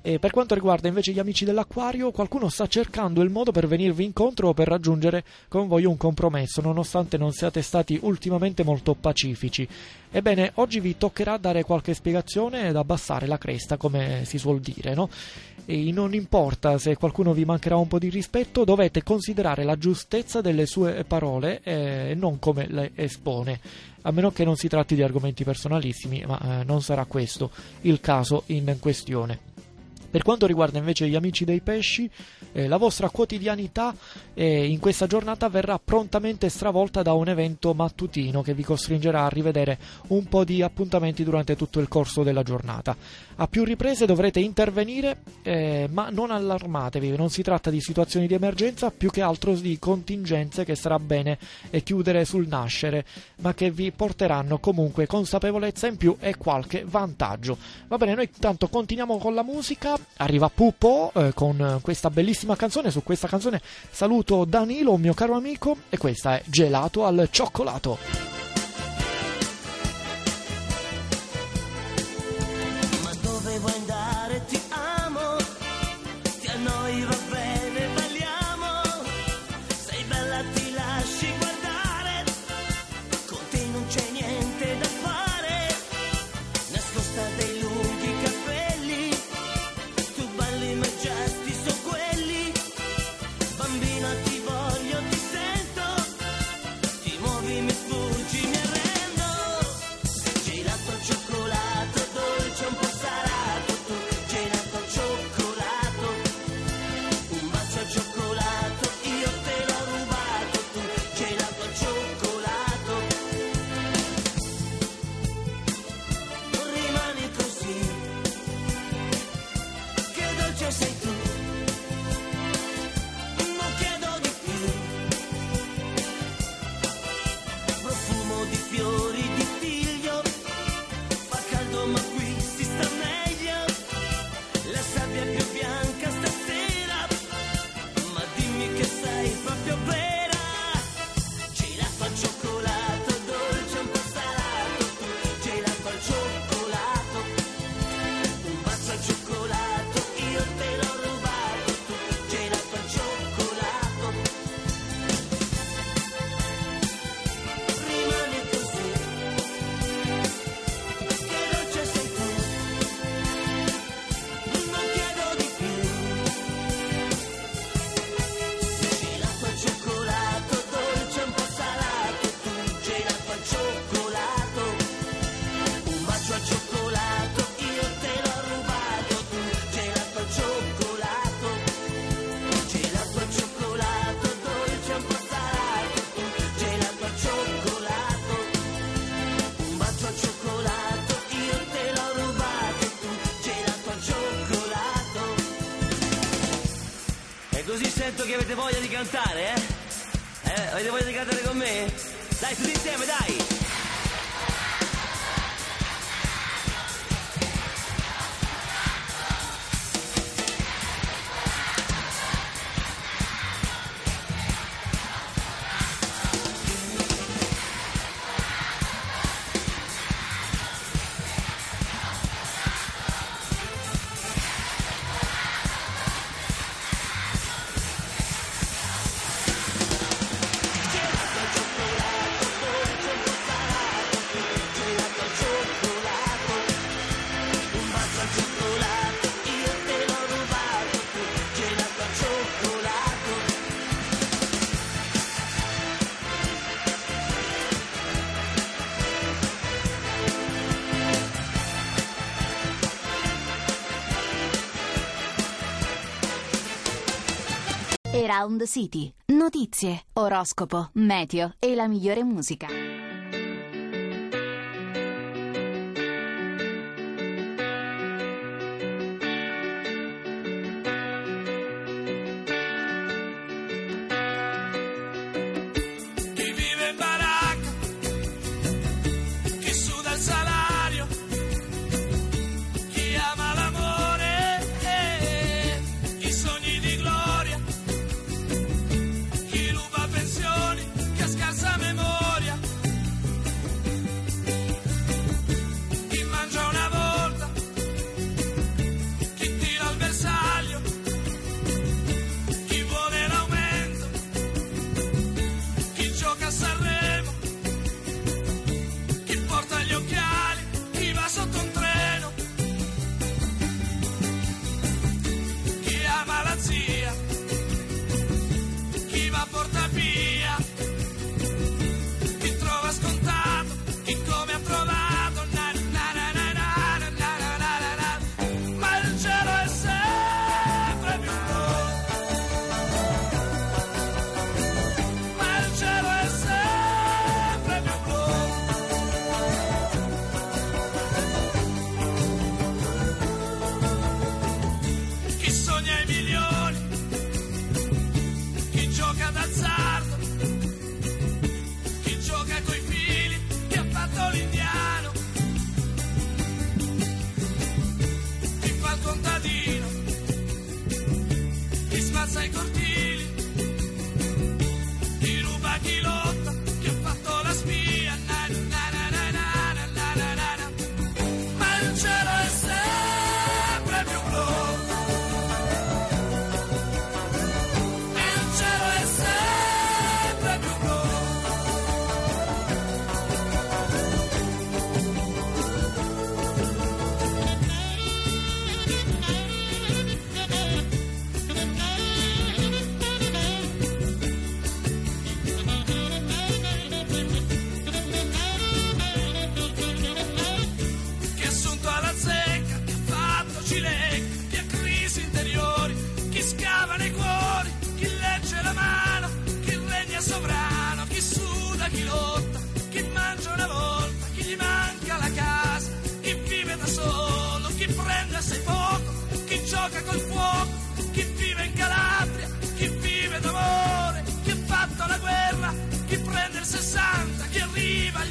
E per quanto riguarda invece gli amici dell'acquario, qualcuno sta cercando il modo per venirvi incontro o per raggiungere con voi un compromesso, nonostante non siate stati ultimamente molto pacifici. Ebbene, oggi vi toccherà dare qualche spiegazione ed abbassare la cresta, come si suol dire, no? E non importa se qualcuno vi mancherà un po' di rispetto, dovete considerare la giustezza delle sue parole eh, e non come le espone. A meno che non si tratti di argomenti personalissimi, ma eh, non sarà questo il caso in questione. Per quanto riguarda invece gli amici dei pesci, eh, la vostra quotidianità eh, in questa giornata verrà prontamente stravolta da un evento mattutino che vi costringerà a rivedere un po' di appuntamenti durante tutto il corso della giornata. A più riprese dovrete intervenire, eh, ma non allarmatevi, non si tratta di situazioni di emergenza, più che altro di contingenze che sarà bene eh, chiudere sul nascere, ma che vi porteranno comunque consapevolezza in più e qualche vantaggio. Va bene, noi intanto continuiamo con la musica. Arriva Pupo eh, con questa bellissima canzone. Su questa canzone saluto Danilo, mio caro amico, e questa è Gelato al cioccolato. avete voglia di cantare, eh? eh avete voglia di E Round City. Notizie, oroscopo, meteo e la migliore musica.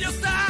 ellos dan,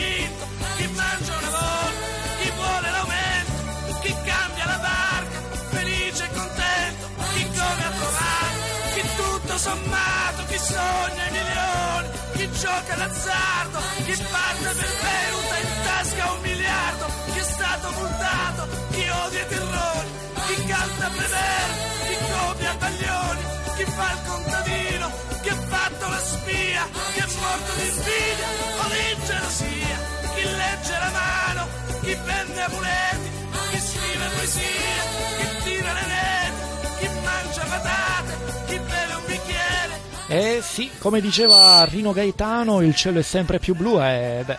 spinto, chi mangia una volta, chi vuole l'aumento, chi cambia la barca, felice e contento, chi come ha trovato, chi tutto sommato, chi sogna i milioni, chi gioca l'azzardo, chi parte per Beuta in tasca un miliardo, chi è stato multato, chi odia i terroni, chi canta Prevere, chi copia Taglioni, chi fa il contadino, chi ha fatto la spia, chi è morto di invidia? O di gelosia, chi legge la mano, chi vende amuleti, chi scrive poesia, chi tira le reti, chi mangia patate, chi bicchiere. Eh sì, come diceva Rino Gaetano, il cielo è sempre più blu e beh,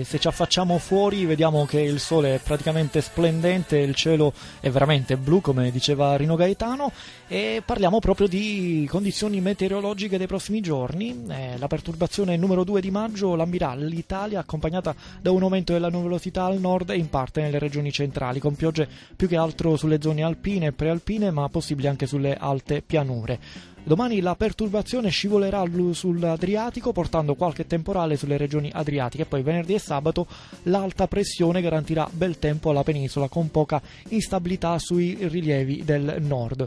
eh, se ci affacciamo fuori vediamo che il sole è praticamente splendente, il cielo è veramente blu, come diceva Rino Gaetano, e parliamo proprio di condizioni meteorologiche dei prossimi giorni. Eh, la perturbazione numero 2 di maggio lambirà l'Italia accompagnata da un aumento della nuvolosità al nord e in parte nelle regioni centrali, con piogge più che altro sulle zone alpine e prealpine, ma possibili anche sulle alte pianure. Domani la perturbazione scivolerà sull'Adriatico portando qualche temporale sulle regioni adriatiche e poi venerdì e sabato l'alta pressione garantirà bel tempo alla penisola con poca instabilità sui rilievi del nord.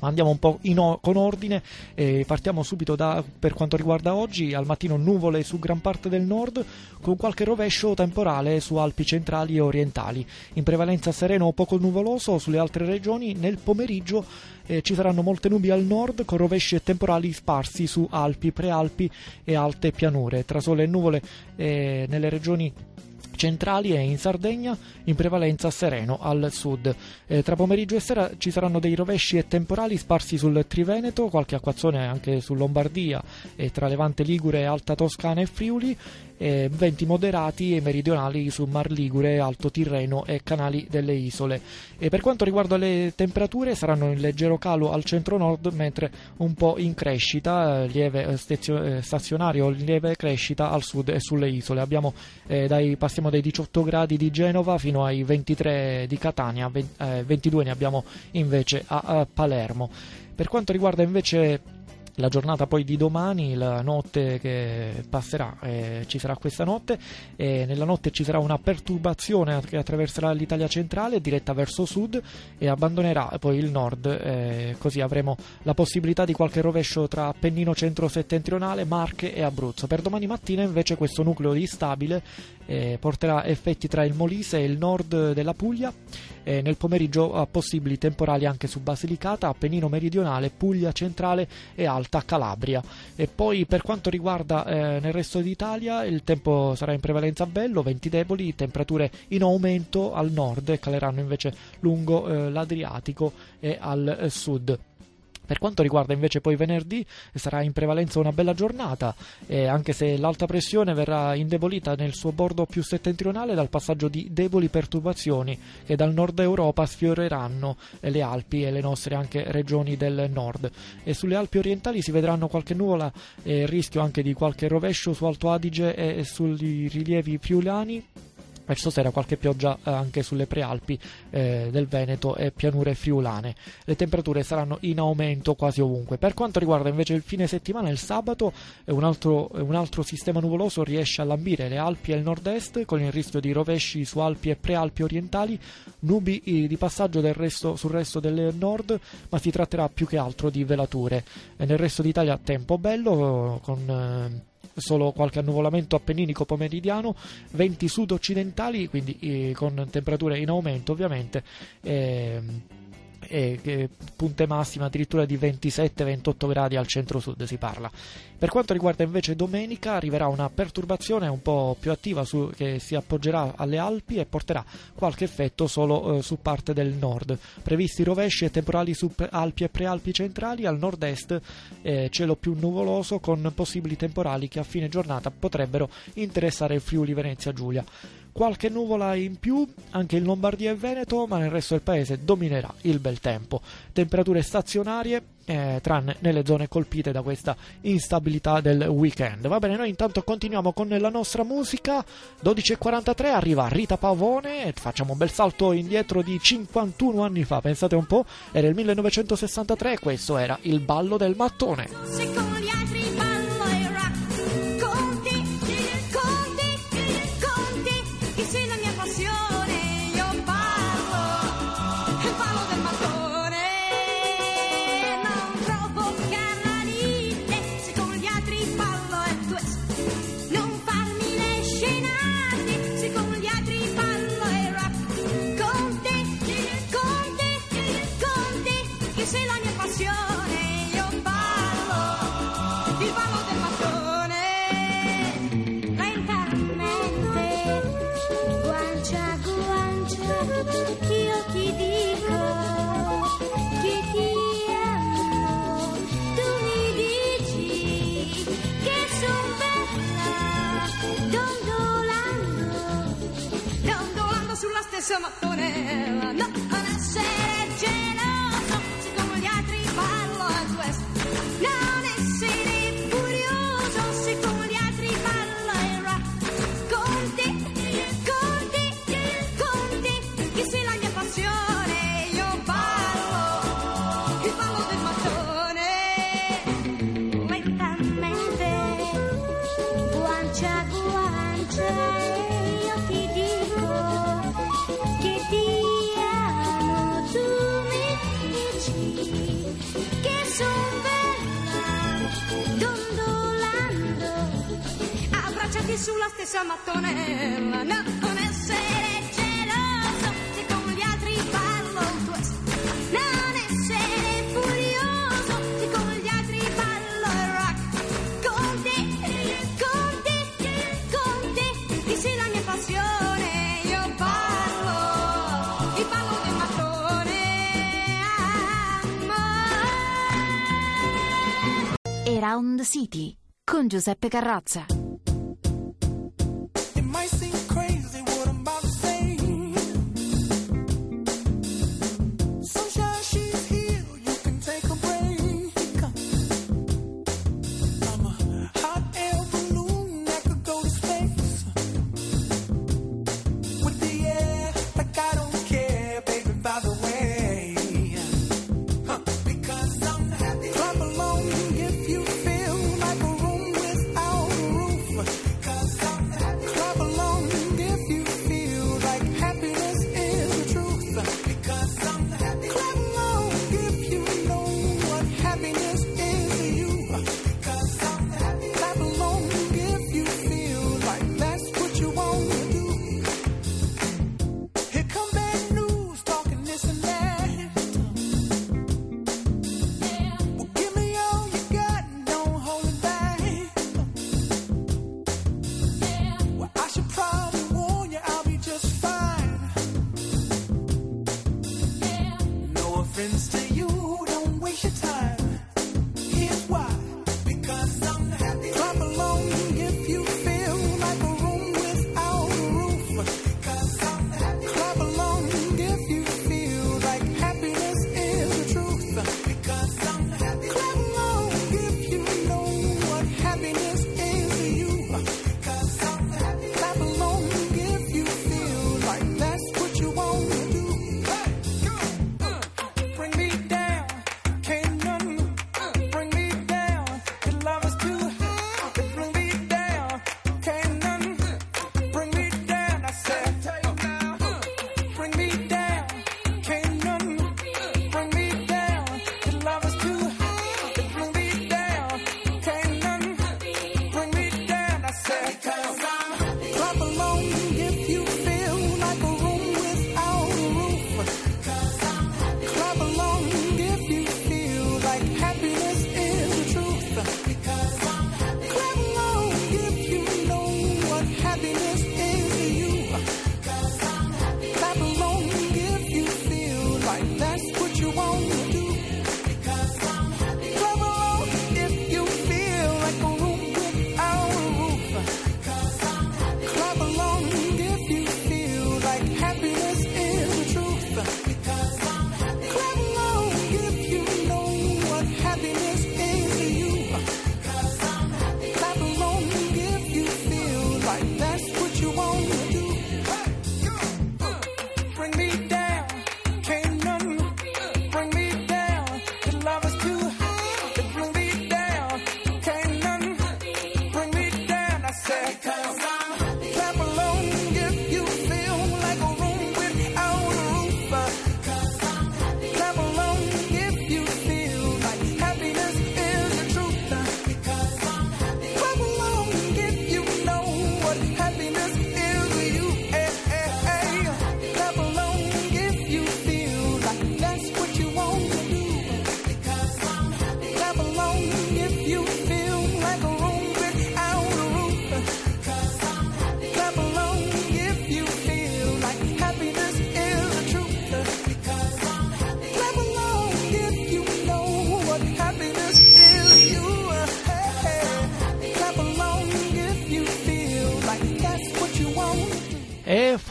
Andiamo un po' o- con ordine, eh, partiamo subito da, per quanto riguarda oggi, al mattino nuvole su gran parte del nord, con qualche rovescio temporale su Alpi centrali e orientali. In prevalenza sereno o poco nuvoloso sulle altre regioni, nel pomeriggio eh, ci saranno molte nubi al nord con rovesci e temporali sparsi su Alpi, Prealpi e alte pianure. Tra sole e nuvole eh, nelle regioni centrali e in Sardegna in prevalenza sereno al sud. Eh, tra pomeriggio e sera ci saranno dei rovesci e temporali sparsi sul Triveneto, qualche acquazzone anche su Lombardia e tra Levante Ligure, Alta Toscana e Friuli, e venti moderati e meridionali su Mar Ligure, Alto Tirreno e canali delle isole. E per quanto riguarda le temperature saranno in leggero calo al centro-nord mentre un po' in crescita, eh, lieve eh, stazio- eh, stazionario, lieve crescita al sud e sulle isole. Abbiamo eh, dai, passiamo dai 18 gradi di Genova fino ai 23 di Catania, ven- eh, 22 ne abbiamo invece a, a Palermo. Per quanto riguarda invece la giornata poi di domani, la notte che passerà, eh, ci sarà questa notte, e nella notte ci sarà una perturbazione che attraverserà l'Italia centrale diretta verso sud e abbandonerà poi il nord, eh, così avremo la possibilità di qualche rovescio tra Appennino centro-settentrionale, Marche e Abruzzo. Per domani mattina invece questo nucleo instabile eh, porterà effetti tra il Molise e il nord della Puglia. Eh, nel pomeriggio ha possibili temporali anche su Basilicata, Appennino meridionale, Puglia centrale e Alta Calabria. E poi per quanto riguarda eh, nel resto d'Italia il tempo sarà in prevalenza bello, venti deboli, temperature in aumento al nord e caleranno invece lungo eh, l'Adriatico e al eh, sud. Per quanto riguarda invece poi venerdì, sarà in prevalenza una bella giornata, eh, anche se l'alta pressione verrà indebolita nel suo bordo più settentrionale dal passaggio di deboli perturbazioni che dal nord Europa sfioreranno eh, le Alpi e le nostre anche regioni del nord. E sulle Alpi orientali si vedranno qualche nuvola e il rischio anche di qualche rovescio su Alto Adige e sui rilievi friulani Verso sera qualche pioggia eh, anche sulle prealpi eh, del Veneto e pianure friulane. Le temperature saranno in aumento quasi ovunque. Per quanto riguarda invece il fine settimana, il sabato, eh, un, altro, eh, un altro sistema nuvoloso riesce a lambire le Alpi e il nord-est con il rischio di rovesci su Alpi e prealpi orientali, nubi di passaggio resto, sul resto del nord, ma si tratterà più che altro di velature. E nel resto d'Italia tempo bello con eh, solo qualche annuvolamento appenninico pomeridiano, venti sud-occidentali, quindi eh, con temperature in aumento ovviamente. ehm, e eh, punte massime addirittura di 27-28 gradi al centro-sud si parla. Per quanto riguarda invece domenica arriverà una perturbazione un po' più attiva su- che si appoggerà alle Alpi e porterà qualche effetto solo eh, su parte del nord. Previsti rovesci e temporali su Alpi e prealpi centrali, al nord-est eh, cielo più nuvoloso con possibili temporali che a fine giornata potrebbero interessare il Friuli Venezia Giulia. Qualche nuvola in più anche in Lombardia e Veneto, ma nel resto del paese dominerà il bel tempo. Temperature stazionarie, eh, tranne nelle zone colpite da questa instabilità del weekend. Va bene, noi intanto continuiamo con la nostra musica. 12.43 arriva Rita Pavone facciamo un bel salto indietro di 51 anni fa. Pensate un po', era il 1963 e questo era il ballo del mattone. stessa mattonella, no, non essere geloso se come gli altri ballo non essere furioso se come gli altri ballo il rock, con te, con te, sei la mia passione, io ballo, ti ballo del mattone, amore. Around the City con Giuseppe Carrozza.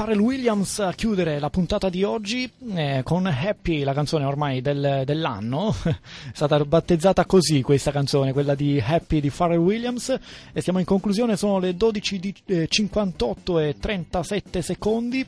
Pharrell Williams a chiudere la puntata di oggi eh, con Happy, la canzone ormai del- dell'anno. È stata battezzata così questa canzone, quella di Happy di Pharrell Williams. E siamo in conclusione, sono le 12.58 e 37 secondi.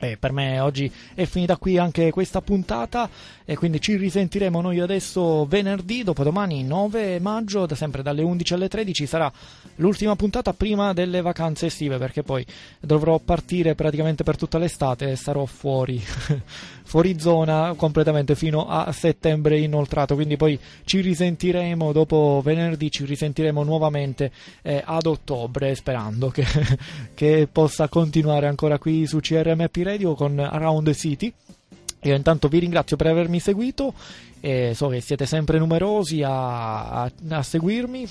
E per me oggi è finita qui anche questa puntata e quindi ci risentiremo noi adesso venerdì, dopodomani 9 maggio, da sempre dalle 11 alle 13 sarà l'ultima puntata prima delle vacanze estive perché poi dovrò partire praticamente per tutta l'estate e sarò fuori, fuori zona completamente fino a settembre inoltrato, quindi poi ci risentiremo dopo venerdì, ci risentiremo nuovamente eh, ad ottobre sperando che, che possa continuare ancora qui su CRMP Radio con Around City. Io intanto vi ringrazio per avermi seguito e so che siete sempre numerosi a, a- a seguirmi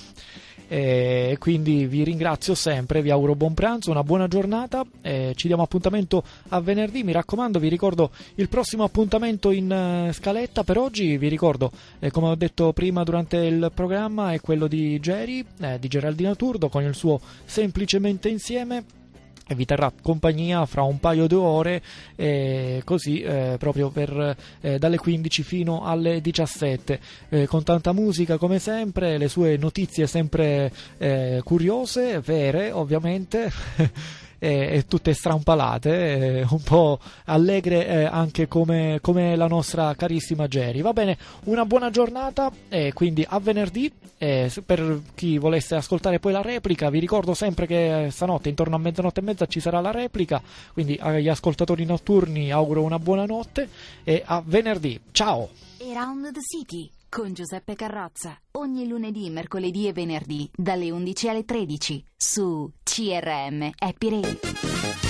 e quindi vi ringrazio sempre, vi auguro buon pranzo, una buona giornata e ci diamo appuntamento a venerdì, mi raccomando vi ricordo il prossimo appuntamento in eh, scaletta per oggi, vi ricordo eh, come ho detto prima durante il programma è quello di Jerry, eh, di Geraldina Turdo con il suo Semplicemente Insieme vi terrà compagnia fra un paio di ore eh, così eh, proprio per eh, dalle 15 fino alle 17 eh, con tanta musica come sempre le sue notizie sempre eh, curiose vere ovviamente e, e tutte strampalate, eh, un po' allegre eh, anche come, come la nostra carissima Jerry. Va bene, una buona giornata e quindi a venerdì. eh, per chi volesse ascoltare poi la replica, vi ricordo sempre che eh, stanotte intorno a mezzanotte e mezza ci sarà la replica. Quindi agli ascoltatori notturni auguro una buona notte e a venerdì. Ciao! Around the City con Giuseppe Carrozza. Ogni lunedì, mercoledì e venerdì dalle 11 alle 13 su CRM Happy Radio.